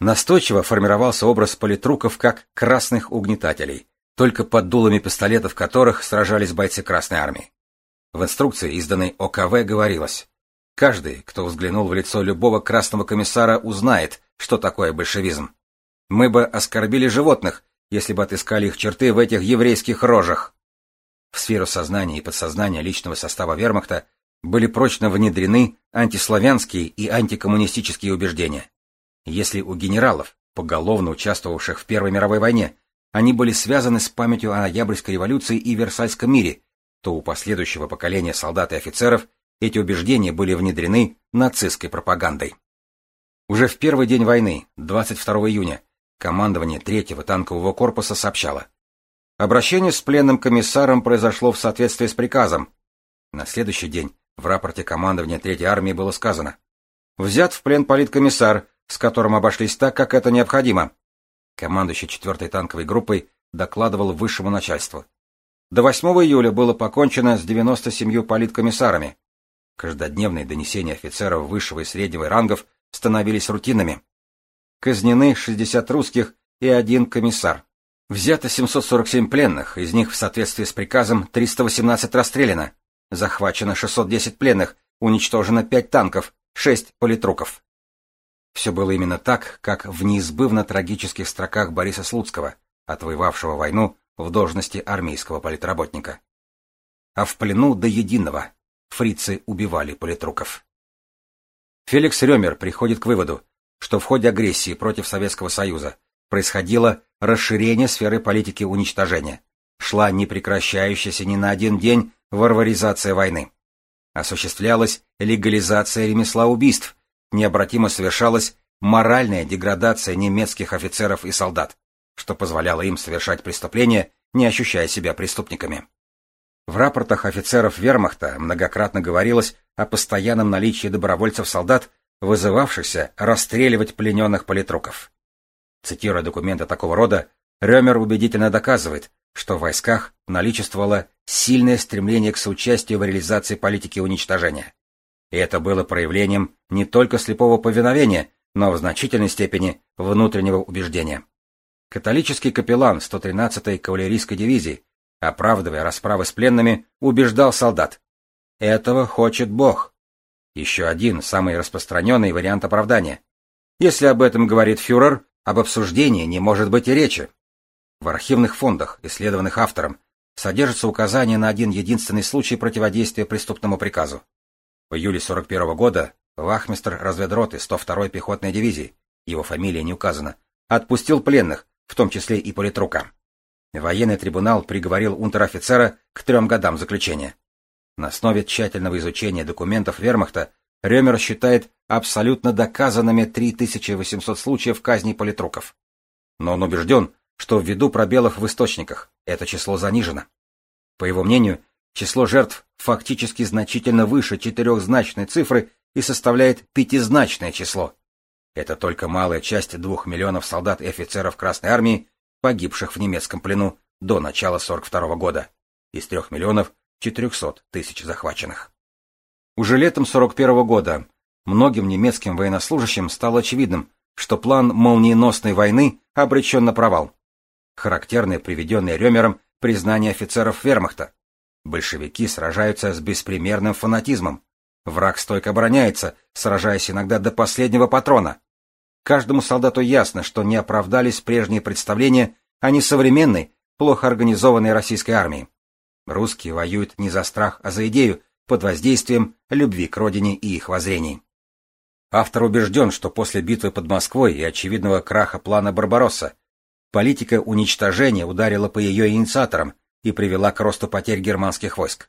Настойчиво формировался образ политруков как красных угнетателей, только под дулами пистолетов которых сражались бойцы Красной Армии. В инструкции, изданной ОКВ, говорилось, «Каждый, кто взглянул в лицо любого красного комиссара, узнает, что такое большевизм. Мы бы оскорбили животных, если бы отыскали их черты в этих еврейских рожах». В сферу сознания и подсознания личного состава вермахта были прочно внедрены антиславянские и антикоммунистические убеждения. Если у генералов, поголовно участвовавших в Первой мировой войне, они были связаны с памятью о Ноябрьской революции и Версальском мире, то у последующего поколения солдат и офицеров эти убеждения были внедрены нацистской пропагандой. Уже в первый день войны, 22 июня, командование третьего танкового корпуса сообщало. Обращение с пленным комиссаром произошло в соответствии с приказом. На следующий день в рапорте командования Третьей армии было сказано. Взят в плен политкомиссар, с которым обошлись так, как это необходимо. Командующий 4-й танковой группой докладывал высшему начальству. До 8 июля было покончено с 97 политкомиссарами. Каждодневные донесения офицеров высшего и среднего рангов становились рутинными. Казнены 60 русских и один комиссар. Взято 747 пленных, из них в соответствии с приказом 318 расстреляно. Захвачено 610 пленных, уничтожено 5 танков, 6 политруков. Все было именно так, как в неизбывно трагических строках Бориса Слуцкого, отвоевавшего войну в должности армейского политработника. А в плену до единого фрицы убивали политруков. Феликс Ремер приходит к выводу, что в ходе агрессии против Советского Союза происходило расширение сферы политики уничтожения, шла непрекращающаяся ни на один день варваризация войны. Осуществлялась легализация ремесла убийств, необратимо совершалась моральная деградация немецких офицеров и солдат, что позволяло им совершать преступления, не ощущая себя преступниками. В рапортах офицеров вермахта многократно говорилось о постоянном наличии добровольцев-солдат, вызывавшихся расстреливать плененных политруков. Цитируя документы такого рода, Ремер убедительно доказывает, что в войсках наличествовало сильное стремление к соучастию в реализации политики уничтожения. И это было проявлением не только слепого повиновения, но в значительной степени внутреннего убеждения. Католический капеллан 113-й кавалерийской дивизии, оправдывая расправы с пленными, убеждал солдат. Этого хочет Бог. Еще один, самый распространенный вариант оправдания. Если об этом говорит фюрер, об обсуждении не может быть и речи. В архивных фондах, исследованных автором, содержится указание на один единственный случай противодействия преступному приказу. В июле 41 года вахмистр разведроты 102-й пехотной дивизии, его фамилия не указана, отпустил пленных, в том числе и политрука. Военный трибунал приговорил унтер-офицера к трем годам заключения. На основе тщательного изучения документов вермахта Ремер считает абсолютно доказанными 3800 случаев казни политруков. Но он убежден, что ввиду пробелов в источниках это число занижено. По его мнению, число жертв фактически значительно выше четырехзначной цифры и составляет пятизначное число. Это только малая часть двух миллионов солдат и офицеров Красной Армии, погибших в немецком плену до начала 42 года, из трех миллионов 400 тысяч захваченных. Уже летом 41 года многим немецким военнослужащим стало очевидным, что план молниеносной войны обречен на провал. Характерное приведенное Ремером признание офицеров вермахта. Большевики сражаются с беспримерным фанатизмом. Враг стойко обороняется, сражаясь иногда до последнего патрона. Каждому солдату ясно, что не оправдались прежние представления о несовременной, плохо организованной российской армии. Русские воюют не за страх, а за идею, под воздействием любви к родине и их воззрений. Автор убежден, что после битвы под Москвой и очевидного краха плана Барбаросса политика уничтожения ударила по ее инициаторам и привела к росту потерь германских войск.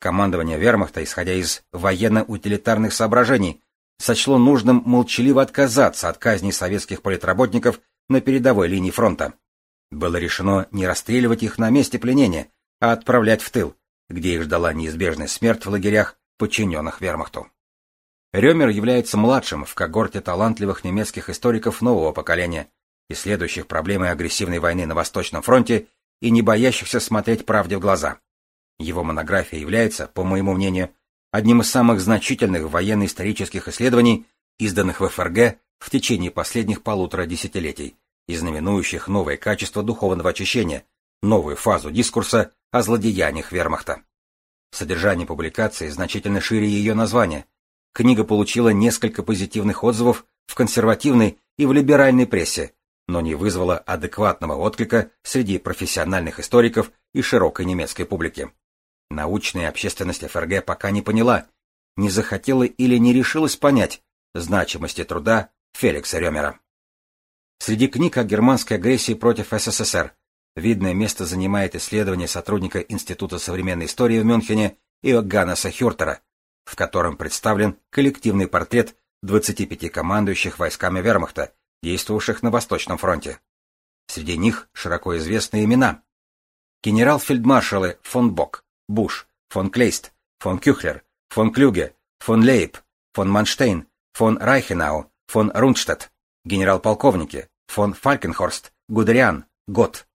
Командование вермахта, исходя из военно-утилитарных соображений, сочло нужным молчаливо отказаться от казни советских политработников на передовой линии фронта. Было решено не расстреливать их на месте пленения, а отправлять в тыл, где их ждала неизбежная смерть в лагерях, подчиненных вермахту. Ремер является младшим в когорте талантливых немецких историков нового поколения, исследующих проблемы агрессивной войны на Восточном фронте и не боящихся смотреть правде в глаза. Его монография является, по моему мнению, одним из самых значительных военно-исторических исследований, изданных в ФРГ в течение последних полутора десятилетий, и знаменующих новое качество духовного очищения, новую фазу дискурса о злодеяниях вермахта. Содержание публикации значительно шире ее названия, Книга получила несколько позитивных отзывов в консервативной и в либеральной прессе, но не вызвала адекватного отклика среди профессиональных историков и широкой немецкой публики. Научная общественность ФРГ пока не поняла, не захотела или не решилась понять значимости труда Феликса Ремера. Среди книг о германской агрессии против СССР видное место занимает исследование сотрудника Института современной истории в Мюнхене Иоганнеса Хюртера, в котором представлен коллективный портрет 25 командующих войсками вермахта, действовавших на Восточном фронте. Среди них широко известные имена. Генерал-фельдмаршалы фон Бок, Буш, фон Клейст, фон Кюхлер, фон Клюге, фон Лейб, фон Манштейн, фон Райхенау, фон Рундштадт, генерал-полковники, фон Фалькенхорст, Гудериан, Гот.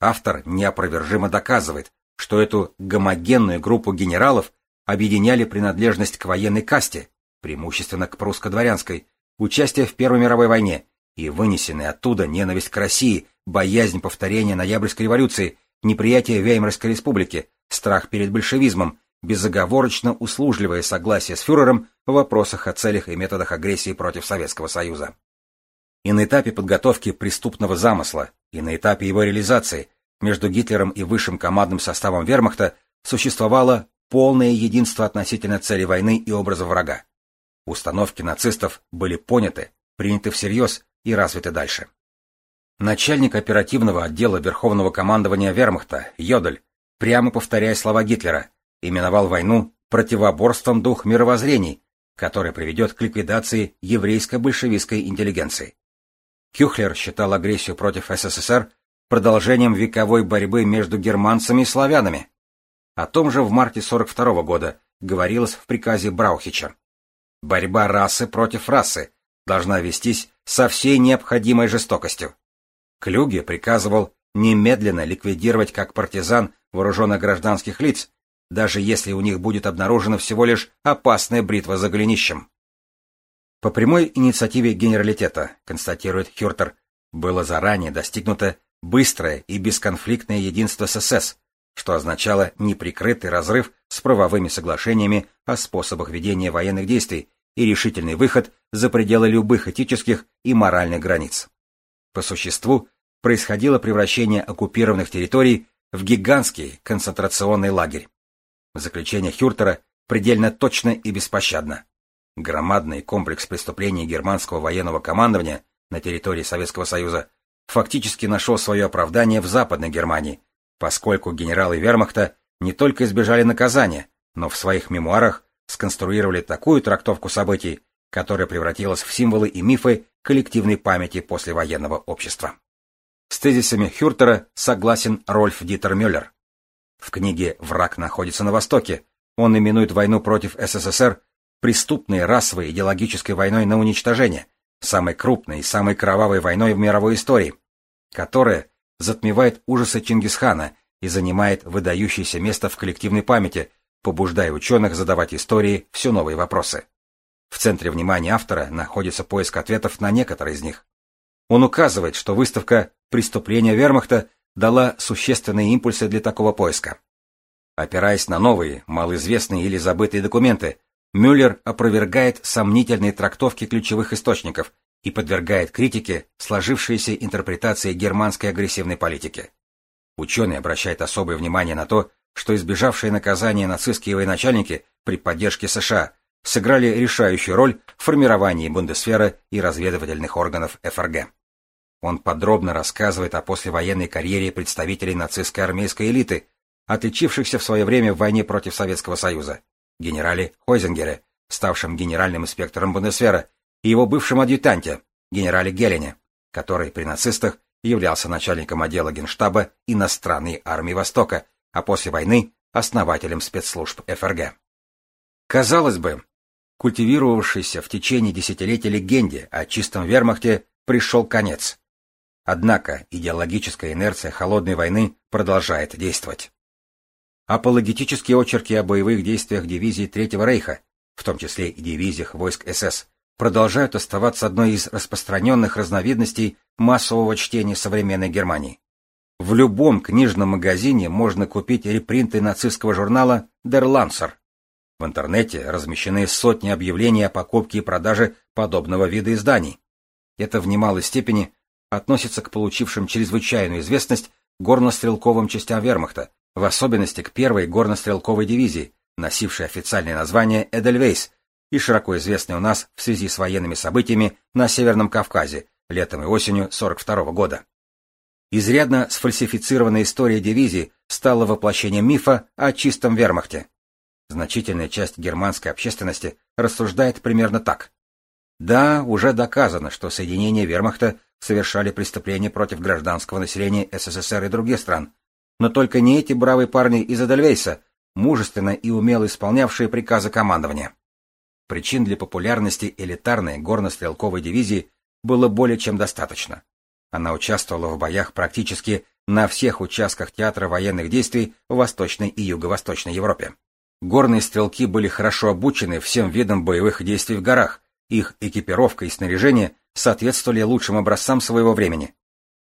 Автор неопровержимо доказывает, что эту гомогенную группу генералов объединяли принадлежность к военной касте, преимущественно к прусско-дворянской, участие в Первой мировой войне и вынесенная оттуда ненависть к России, боязнь повторения Ноябрьской революции, неприятие Веймарской республики, страх перед большевизмом, безоговорочно услужливое согласие с фюрером в вопросах о целях и методах агрессии против Советского Союза. И на этапе подготовки преступного замысла, и на этапе его реализации между Гитлером и высшим командным составом вермахта существовало полное единство относительно цели войны и образа врага. Установки нацистов были поняты, приняты всерьез и развиты дальше. Начальник оперативного отдела Верховного командования Вермахта, Йодель, прямо повторяя слова Гитлера, именовал войну противоборством дух мировоззрений, который приведет к ликвидации еврейско-большевистской интеллигенции. Кюхлер считал агрессию против СССР продолжением вековой борьбы между германцами и славянами, о том же в марте 42 года говорилось в приказе Браухича. Борьба расы против расы должна вестись со всей необходимой жестокостью. Клюге приказывал немедленно ликвидировать как партизан вооруженных гражданских лиц, даже если у них будет обнаружена всего лишь опасная бритва за голенищем. По прямой инициативе генералитета, констатирует Хюртер, было заранее достигнуто быстрое и бесконфликтное единство СС, что означало неприкрытый разрыв с правовыми соглашениями о способах ведения военных действий и решительный выход за пределы любых этических и моральных границ. По существу происходило превращение оккупированных территорий в гигантский концентрационный лагерь. Заключение Хюртера предельно точно и беспощадно. Громадный комплекс преступлений германского военного командования на территории Советского Союза фактически нашел свое оправдание в Западной Германии, поскольку генералы вермахта не только избежали наказания, но в своих мемуарах сконструировали такую трактовку событий, которая превратилась в символы и мифы коллективной памяти послевоенного общества. С тезисами Хюртера согласен Рольф Дитер Мюллер. В книге «Враг находится на Востоке» он именует войну против СССР преступной расовой идеологической войной на уничтожение, самой крупной и самой кровавой войной в мировой истории, которая затмевает ужасы Чингисхана и занимает выдающееся место в коллективной памяти, побуждая ученых задавать истории все новые вопросы. В центре внимания автора находится поиск ответов на некоторые из них. Он указывает, что выставка «Преступления вермахта» дала существенные импульсы для такого поиска. Опираясь на новые, малоизвестные или забытые документы, Мюллер опровергает сомнительные трактовки ключевых источников и подвергает критике сложившиеся интерпретации германской агрессивной политики. Ученый обращает особое внимание на то, что избежавшие наказания нацистские военачальники при поддержке США сыграли решающую роль в формировании Бундесвера и разведывательных органов ФРГ. Он подробно рассказывает о послевоенной карьере представителей нацистской армейской элиты, отличившихся в свое время в войне против Советского Союза, генерале Хойзенгере, ставшем генеральным инспектором Бундесвера, и его бывшем адъютанте, генерале Гелене, который при нацистах являлся начальником отдела генштаба иностранной армии Востока, а после войны основателем спецслужб ФРГ. Казалось бы, культивировавшейся в течение десятилетий легенде о чистом вермахте пришел конец. Однако идеологическая инерция холодной войны продолжает действовать. Апологетические очерки о боевых действиях дивизий Третьего Рейха, в том числе и дивизиях войск СС, продолжают оставаться одной из распространенных разновидностей массового чтения современной Германии. В любом книжном магазине можно купить репринты нацистского журнала Der Lancer. В интернете размещены сотни объявлений о покупке и продаже подобного вида изданий. Это в немалой степени относится к получившим чрезвычайную известность горнострелковым частям вермахта, в особенности к первой горнострелковой дивизии, носившей официальное название Эдельвейс и широко известной у нас в связи с военными событиями на Северном Кавказе летом и осенью 42 года. Изрядно сфальсифицированная история дивизии стала воплощением мифа о чистом вермахте. Значительная часть германской общественности рассуждает примерно так. Да, уже доказано, что соединения вермахта совершали преступления против гражданского населения СССР и других стран. Но только не эти бравые парни из Эдельвейса, мужественно и умело исполнявшие приказы командования. Причин для популярности элитарной горно-стрелковой дивизии было более чем достаточно. Она участвовала в боях практически на всех участках театра военных действий в Восточной и Юго-Восточной Европе. Горные стрелки были хорошо обучены всем видам боевых действий в горах, их экипировка и снаряжение соответствовали лучшим образцам своего времени.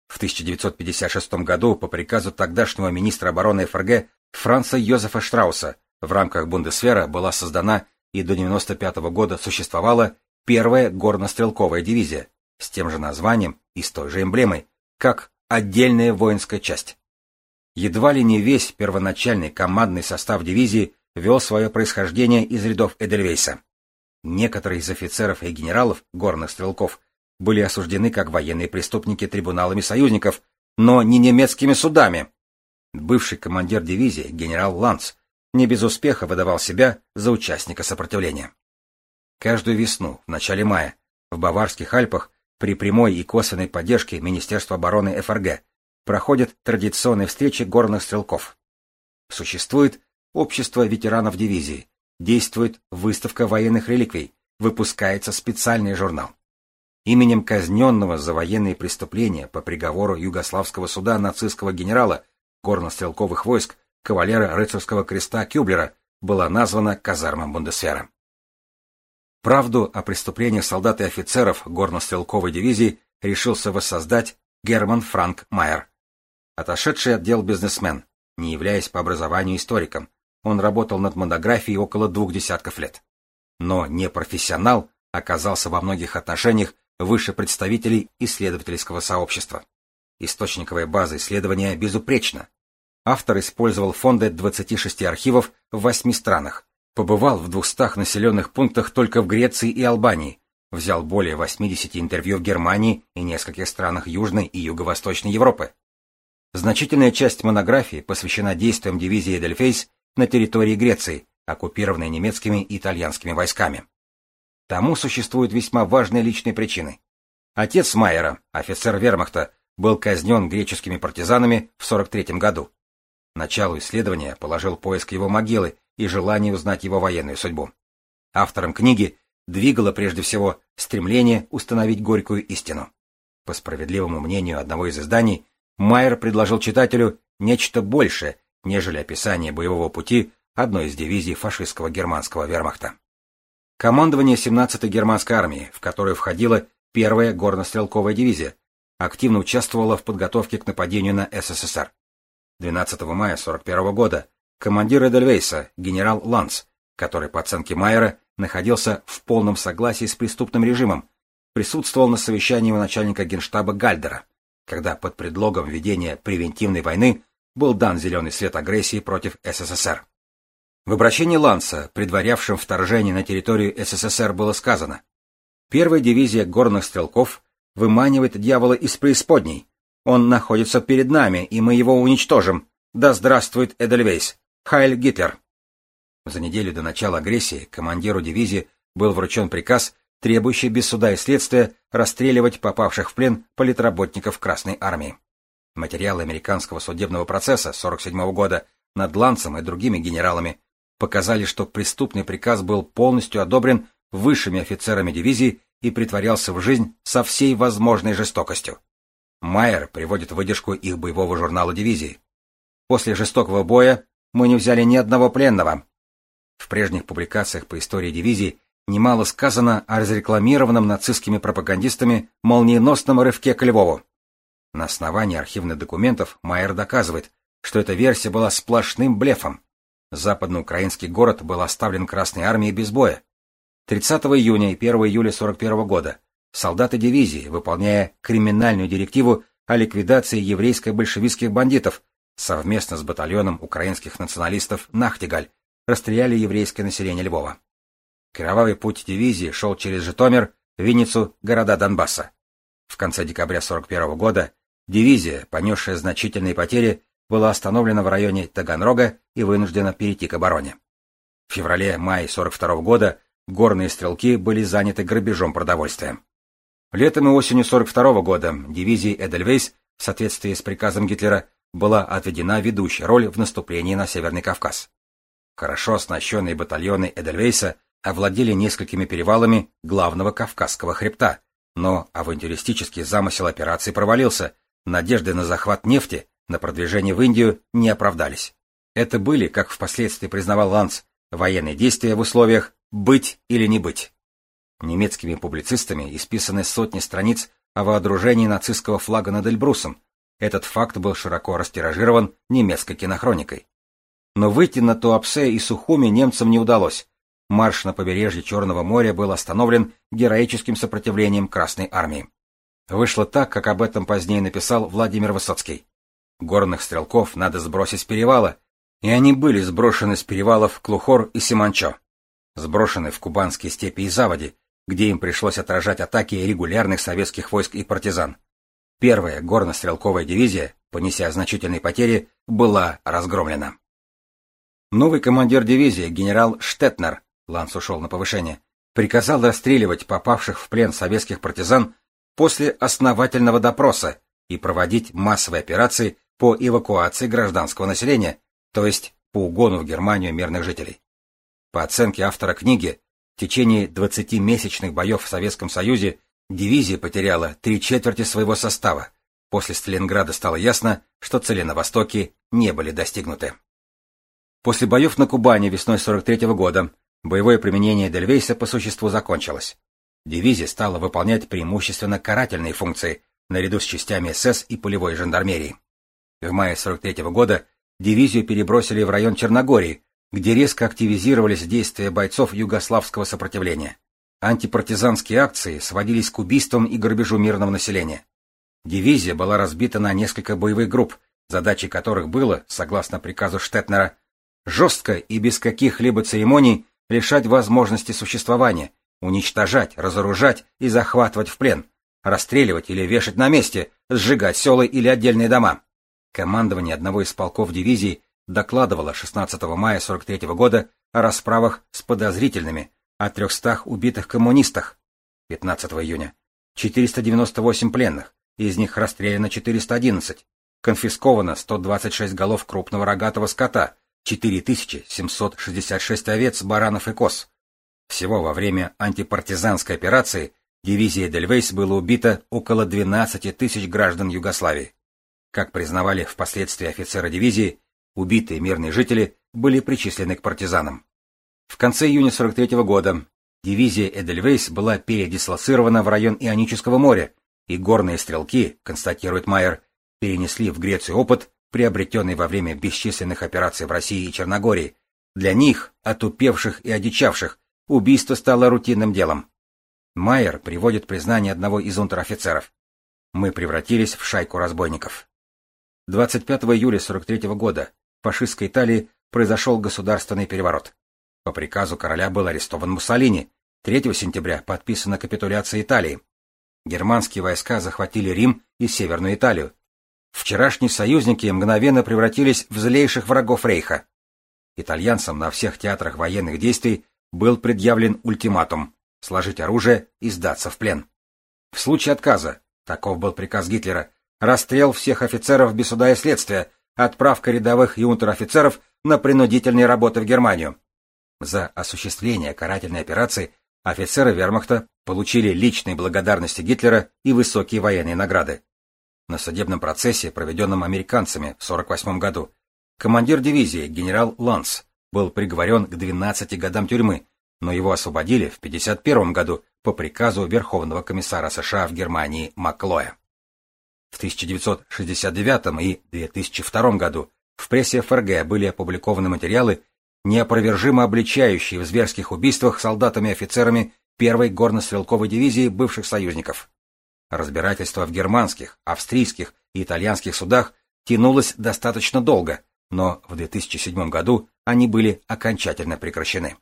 В 1956 году по приказу тогдашнего министра обороны ФРГ Франца Йозефа Штрауса в рамках Бундесвера была создана и до 1995 года существовала первая горнострелковая дивизия с тем же названием и с той же эмблемой, как отдельная воинская часть. Едва ли не весь первоначальный командный состав дивизии вел свое происхождение из рядов Эдельвейса. Некоторые из офицеров и генералов горных стрелков были осуждены как военные преступники трибуналами союзников, но не немецкими судами. Бывший командир дивизии, генерал Ланц, не без успеха выдавал себя за участника сопротивления. Каждую весну, в начале мая, в Баварских Альпах при прямой и косвенной поддержке Министерства обороны ФРГ проходят традиционные встречи горных стрелков. Существует общество ветеранов дивизии, действует выставка военных реликвий, выпускается специальный журнал. Именем казненного за военные преступления по приговору Югославского суда нацистского генерала горнострелковых войск кавалера рыцарского креста Кюблера была названа казармом Бундесвера. Правду о преступлениях солдат и офицеров горнострелковой дивизии решился воссоздать Герман Франк Майер. Отошедший отдел бизнесмен, не являясь по образованию историком, он работал над монографией около двух десятков лет. Но не профессионал оказался во многих отношениях выше представителей исследовательского сообщества. Источниковая база исследования безупречна. Автор использовал фонды 26 архивов в 8 странах, побывал в 200 населенных пунктах только в Греции и Албании, взял более 80 интервью в Германии и нескольких странах Южной и Юго-Восточной Европы. Значительная часть монографии посвящена действиям дивизии Эдельфейс на территории Греции, оккупированной немецкими и итальянскими войсками. Тому существуют весьма важные личные причины. Отец Майера, офицер вермахта, был казнен греческими партизанами в 43 году. Начало исследования положил поиск его могилы и желание узнать его военную судьбу. Автором книги двигало прежде всего стремление установить горькую истину. По справедливому мнению одного из изданий, Майер предложил читателю нечто большее, нежели описание боевого пути одной из дивизий фашистского германского вермахта. Командование 17-й германской армии, в которую входила первая горнострелковая дивизия, активно участвовала в подготовке к нападению на СССР. 12 мая 1941 года командир Эдельвейса, генерал Ланс, который, по оценке Майера, находился в полном согласии с преступным режимом, присутствовал на совещании у начальника генштаба Гальдера, когда под предлогом ведения превентивной войны был дан зеленый свет агрессии против СССР. В обращении Ланса, предварявшем вторжение на территорию СССР, было сказано «Первая дивизия горных стрелков выманивает дьявола из преисподней. Он находится перед нами, и мы его уничтожим. Да здравствует Эдельвейс! Хайль Гитлер!» За неделю до начала агрессии командиру дивизии был вручен приказ, требующий без суда и следствия расстреливать попавших в плен политработников Красной Армии. Материалы американского судебного процесса 1947 года над Ланцем и другими генералами показали, что преступный приказ был полностью одобрен высшими офицерами дивизии и притворялся в жизнь со всей возможной жестокостью. Майер приводит выдержку их боевого журнала дивизии. После жестокого боя мы не взяли ни одного пленного. В прежних публикациях по истории дивизии немало сказано о разрекламированном нацистскими пропагандистами молниеносном рывке к Львову. На основании архивных документов Майер доказывает, что эта версия была сплошным блефом. Западноукраинский город был оставлен Красной армией без боя. 30 июня и 1 июля 41 года солдаты дивизии, выполняя криминальную директиву о ликвидации еврейско-большевистских бандитов, совместно с батальоном украинских националистов «Нахтигаль» расстреляли еврейское население Львова. Кровавый путь дивизии шел через Житомир, Винницу, города Донбасса. В конце декабря 41 года дивизия, понесшая значительные потери, была остановлена в районе Таганрога и вынуждена перейти к обороне. В феврале-мае 42 года горные стрелки были заняты грабежом продовольствия. Летом и осенью 42 года дивизии Эдельвейс в соответствии с приказом Гитлера была отведена ведущая роль в наступлении на Северный Кавказ. Хорошо оснащенные батальоны Эдельвейса овладели несколькими перевалами главного Кавказского хребта, но авантюристический замысел операции провалился, надежды на захват нефти на продвижение в Индию не оправдались. Это были, как впоследствии признавал Ланс, военные действия в условиях «быть или не быть». Немецкими публицистами исписаны сотни страниц о вооружении нацистского флага над Эльбрусом. Этот факт был широко растиражирован немецкой кинохроникой. Но выйти на Туапсе и Сухуми немцам не удалось. Марш на побережье Черного моря был остановлен героическим сопротивлением Красной армии. Вышло так, как об этом позднее написал Владимир Высоцкий. Горных стрелков надо сбросить с перевала, и они были сброшены с перевалов Клухор и Симанчо. Сброшены в кубанские степи и заводи, где им пришлось отражать атаки регулярных советских войск и партизан. Первая горно-стрелковая дивизия, понеся значительные потери, была разгромлена. Новый командир дивизии, генерал Штетнер, Ланс ушел на повышение, приказал расстреливать попавших в плен советских партизан после основательного допроса и проводить массовые операции по эвакуации гражданского населения, то есть по угону в Германию мирных жителей. По оценке автора книги, в течение 20-месячных боев в Советском Союзе дивизия потеряла три четверти своего состава. После Сталинграда стало ясно, что цели на Востоке не были достигнуты. После боев на Кубани весной 43 -го года боевое применение Дельвейса по существу закончилось. Дивизия стала выполнять преимущественно карательные функции, наряду с частями СС и полевой жандармерии. В мае 43 -го года дивизию перебросили в район Черногории, где резко активизировались действия бойцов югославского сопротивления. Антипартизанские акции сводились к убийствам и грабежу мирного населения. Дивизия была разбита на несколько боевых групп, задачей которых было, согласно приказу Штетнера, жестко и без каких-либо церемоний лишать возможности существования, уничтожать, разоружать и захватывать в плен, расстреливать или вешать на месте, сжигать селы или отдельные дома. Командование одного из полков дивизии докладывало 16 мая 43 года о расправах с подозрительными о 300 убитых коммунистах. 15 июня. 498 пленных, из них расстреляно 411. Конфисковано 126 голов крупного рогатого скота, 4766 овец, баранов и коз. Всего во время антипартизанской операции дивизии Дельвейс было убито около 12 тысяч граждан Югославии. Как признавали впоследствии офицеры дивизии, убитые мирные жители были причислены к партизанам. В конце июня 43 года дивизия Эдельвейс была передислоцирована в район Ионического моря, и горные стрелки, констатирует Майер, перенесли в Грецию опыт, приобретенный во время бесчисленных операций в России и Черногории. Для них, отупевших и одичавших, убийство стало рутинным делом. Майер приводит признание одного из унтер-офицеров. Мы превратились в шайку разбойников. 25 июля 43 года в фашистской Италии произошел государственный переворот. По приказу короля был арестован Муссолини. 3 сентября подписана капитуляция Италии. Германские войска захватили Рим и Северную Италию. Вчерашние союзники мгновенно превратились в злейших врагов Рейха. Итальянцам на всех театрах военных действий был предъявлен ультиматум сложить оружие и сдаться в плен. В случае отказа, таков был приказ Гитлера, расстрел всех офицеров без суда и следствия, отправка рядовых и унтер-офицеров на принудительные работы в Германию. За осуществление карательной операции офицеры вермахта получили личные благодарности Гитлера и высокие военные награды. На судебном процессе, проведенном американцами в 1948 году, командир дивизии генерал Ланс был приговорен к 12 годам тюрьмы но его освободили в 1951 году по приказу Верховного комиссара США в Германии Маклоя. В 1969 и 2002 году в прессе ФРГ были опубликованы материалы, неопровержимо обличающие в зверских убийствах солдатами и офицерами первой горно-стрелковой дивизии бывших союзников. Разбирательство в германских, австрийских и итальянских судах тянулось достаточно долго, но в 2007 году они были окончательно прекращены.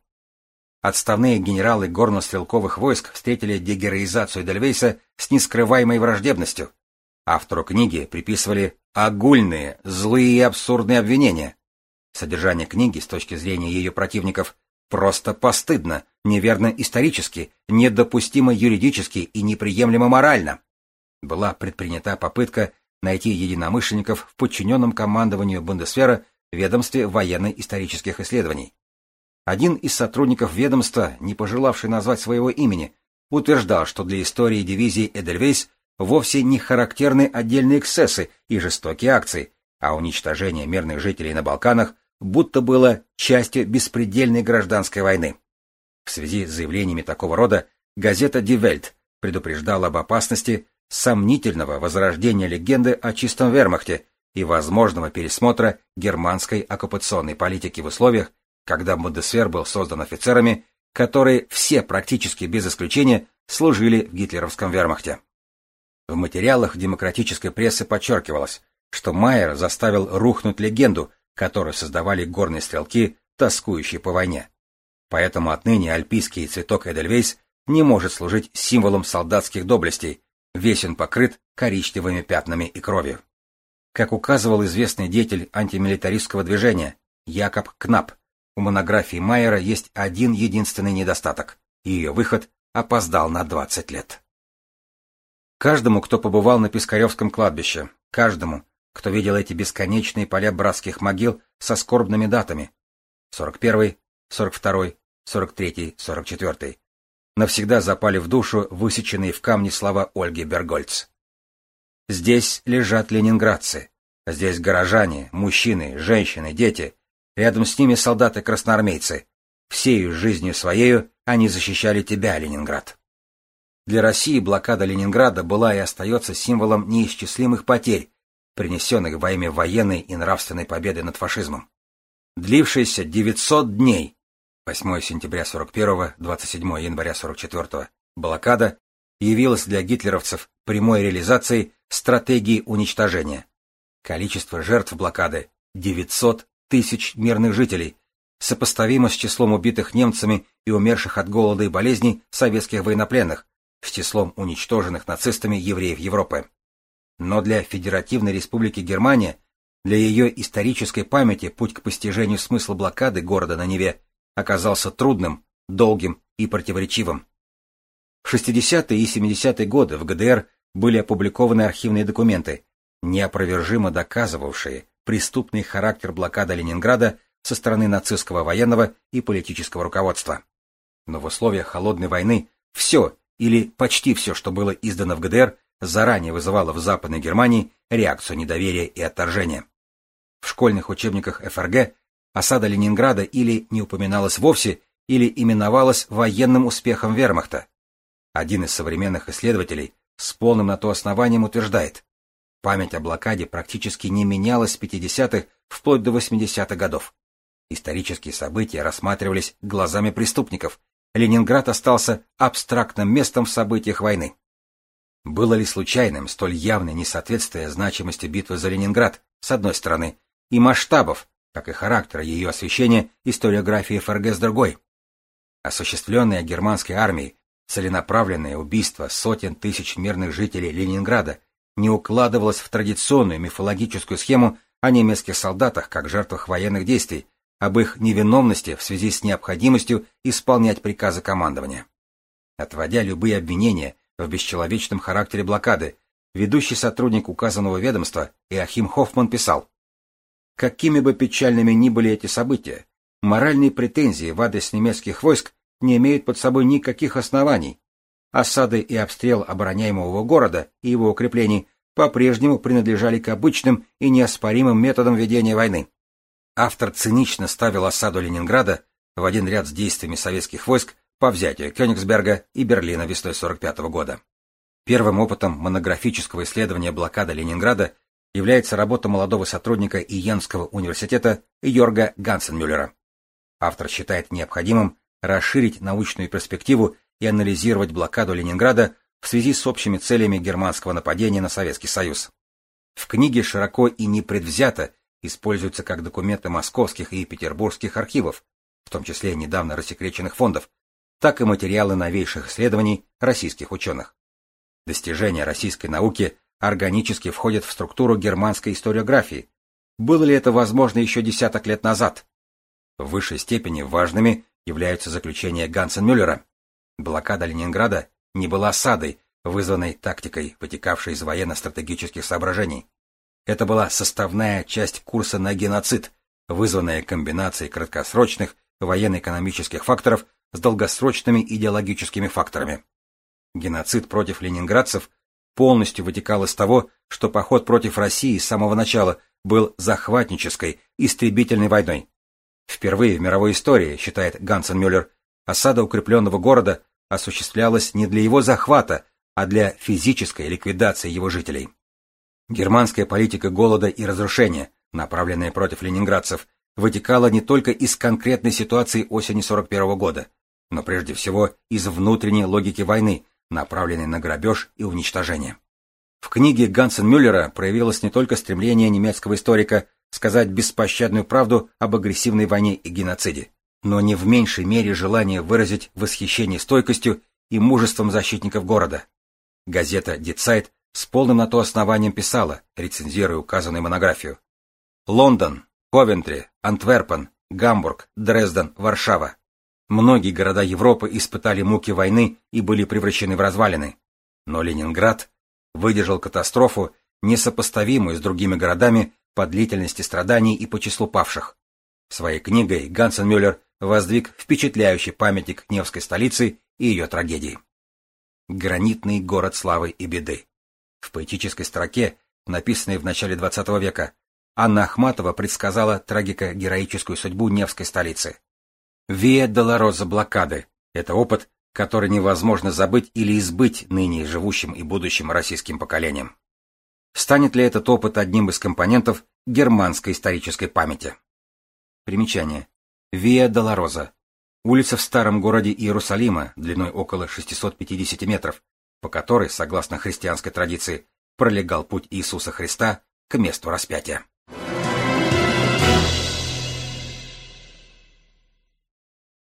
Отставные генералы горно-стрелковых войск встретили дегероизацию Дельвейса с нескрываемой враждебностью. Автору книги приписывали огульные, злые и абсурдные обвинения. Содержание книги с точки зрения ее противников просто постыдно, неверно исторически, недопустимо юридически и неприемлемо морально. Была предпринята попытка найти единомышленников в подчиненном командованию Бундесвера ведомстве военно-исторических исследований. Один из сотрудников ведомства, не пожелавший назвать своего имени, утверждал, что для истории дивизии Эдельвейс вовсе не характерны отдельные эксцессы и жестокие акции, а уничтожение мирных жителей на Балканах будто было частью беспредельной гражданской войны. В связи с заявлениями такого рода газета Die Welt предупреждала об опасности сомнительного возрождения легенды о чистом вермахте и возможного пересмотра германской оккупационной политики в условиях, когда Бундесвер был создан офицерами, которые все практически без исключения служили в гитлеровском вермахте. В материалах демократической прессы подчеркивалось, что Майер заставил рухнуть легенду, которую создавали горные стрелки, тоскующие по войне. Поэтому отныне альпийский цветок Эдельвейс не может служить символом солдатских доблестей, весь он покрыт коричневыми пятнами и кровью. Как указывал известный деятель антимилитаристского движения Якоб Кнап, у монографии Майера есть один единственный недостаток. Ее выход опоздал на 20 лет. Каждому, кто побывал на Пискаревском кладбище, каждому, кто видел эти бесконечные поля братских могил со скорбными датами 41, 42, 43, 44, навсегда запали в душу высеченные в камне слова Ольги Бергольц. Здесь лежат ленинградцы, здесь горожане, мужчины, женщины, дети, Рядом с ними солдаты-красноармейцы. Всею жизнью своею они защищали тебя, Ленинград. Для России блокада Ленинграда была и остается символом неисчислимых потерь, принесенных во имя военной и нравственной победы над фашизмом. Длившаяся 900 дней, 8 сентября 41 27 января 44 блокада явилась для гитлеровцев прямой реализацией стратегии уничтожения. Количество жертв блокады — 900 тысяч мирных жителей, сопоставимо с числом убитых немцами и умерших от голода и болезней советских военнопленных, с числом уничтоженных нацистами евреев Европы. Но для Федеративной Республики Германия, для ее исторической памяти путь к постижению смысла блокады города на Неве оказался трудным, долгим и противоречивым. В 60-е и 70-е годы в ГДР были опубликованы архивные документы, неопровержимо доказывавшие, преступный характер блокады Ленинграда со стороны нацистского военного и политического руководства. Но в условиях холодной войны все или почти все, что было издано в ГДР, заранее вызывало в Западной Германии реакцию недоверия и отторжения. В школьных учебниках ФРГ осада Ленинграда или не упоминалась вовсе, или именовалась военным успехом вермахта. Один из современных исследователей, с полным на то основанием утверждает, память о блокаде практически не менялась с 50-х вплоть до 80-х годов. Исторические события рассматривались глазами преступников. Ленинград остался абстрактным местом в событиях войны. Было ли случайным столь явное несоответствие значимости битвы за Ленинград, с одной стороны, и масштабов, как и характера ее освещения историографии ФРГ с другой? Осуществленное германской армией целенаправленное убийство сотен тысяч мирных жителей Ленинграда не укладывалось в традиционную мифологическую схему о немецких солдатах как жертвах военных действий, об их невиновности в связи с необходимостью исполнять приказы командования. Отводя любые обвинения в бесчеловечном характере блокады, ведущий сотрудник указанного ведомства Иохим Хоффман писал, «Какими бы печальными ни были эти события, моральные претензии в адрес немецких войск не имеют под собой никаких оснований. Осады и обстрел обороняемого города и его укреплений по-прежнему принадлежали к обычным и неоспоримым методам ведения войны. Автор цинично ставил осаду Ленинграда в один ряд с действиями советских войск по взятию Кёнигсберга и Берлина весной 45 -го года. Первым опытом монографического исследования блокады Ленинграда является работа молодого сотрудника Иенского университета Йорга Гансенмюллера. Автор считает необходимым расширить научную перспективу и анализировать блокаду Ленинграда в связи с общими целями германского нападения на Советский Союз. В книге широко и непредвзято используются как документы московских и петербургских архивов, в том числе недавно рассекреченных фондов, так и материалы новейших исследований российских ученых. Достижения российской науки органически входят в структуру германской историографии. Было ли это возможно еще десяток лет назад? В высшей степени важными являются заключения Гансен-Мюллера. Блокада Ленинграда не была осадой, вызванной тактикой, вытекавшей из военно-стратегических соображений. Это была составная часть курса на геноцид, вызванная комбинацией краткосрочных военно-экономических факторов с долгосрочными идеологическими факторами. Геноцид против ленинградцев полностью вытекал из того, что поход против России с самого начала был захватнической, истребительной войной. Впервые в мировой истории, считает Гансен Мюллер, осада укрепленного города осуществлялась не для его захвата, а для физической ликвидации его жителей. Германская политика голода и разрушения, направленная против ленинградцев, вытекала не только из конкретной ситуации осени 41 года, но прежде всего из внутренней логики войны, направленной на грабеж и уничтожение. В книге Гансен Мюллера проявилось не только стремление немецкого историка сказать беспощадную правду об агрессивной войне и геноциде, но не в меньшей мере желание выразить восхищение стойкостью и мужеством защитников города. Газета «Дитсайт» с полным на то основанием писала, рецензируя указанную монографию. Лондон, Ковентри, Антверпен, Гамбург, Дрезден, Варшава. Многие города Европы испытали муки войны и были превращены в развалины. Но Ленинград выдержал катастрофу, несопоставимую с другими городами по длительности страданий и по числу павших. Своей книгой Гансен Мюллер воздвиг впечатляющий памятник Невской столицы и ее трагедии. Гранитный город славы и беды. В поэтической строке, написанной в начале XX века, Анна Ахматова предсказала трагико-героическую судьбу Невской столицы. Виа Долороза блокады — это опыт, который невозможно забыть или избыть ныне живущим и будущим российским поколениям. Станет ли этот опыт одним из компонентов германской исторической памяти? Примечание. Виа Долороза. Улица в старом городе Иерусалима, длиной около 650 метров, по которой, согласно христианской традиции, пролегал путь Иисуса Христа к месту распятия.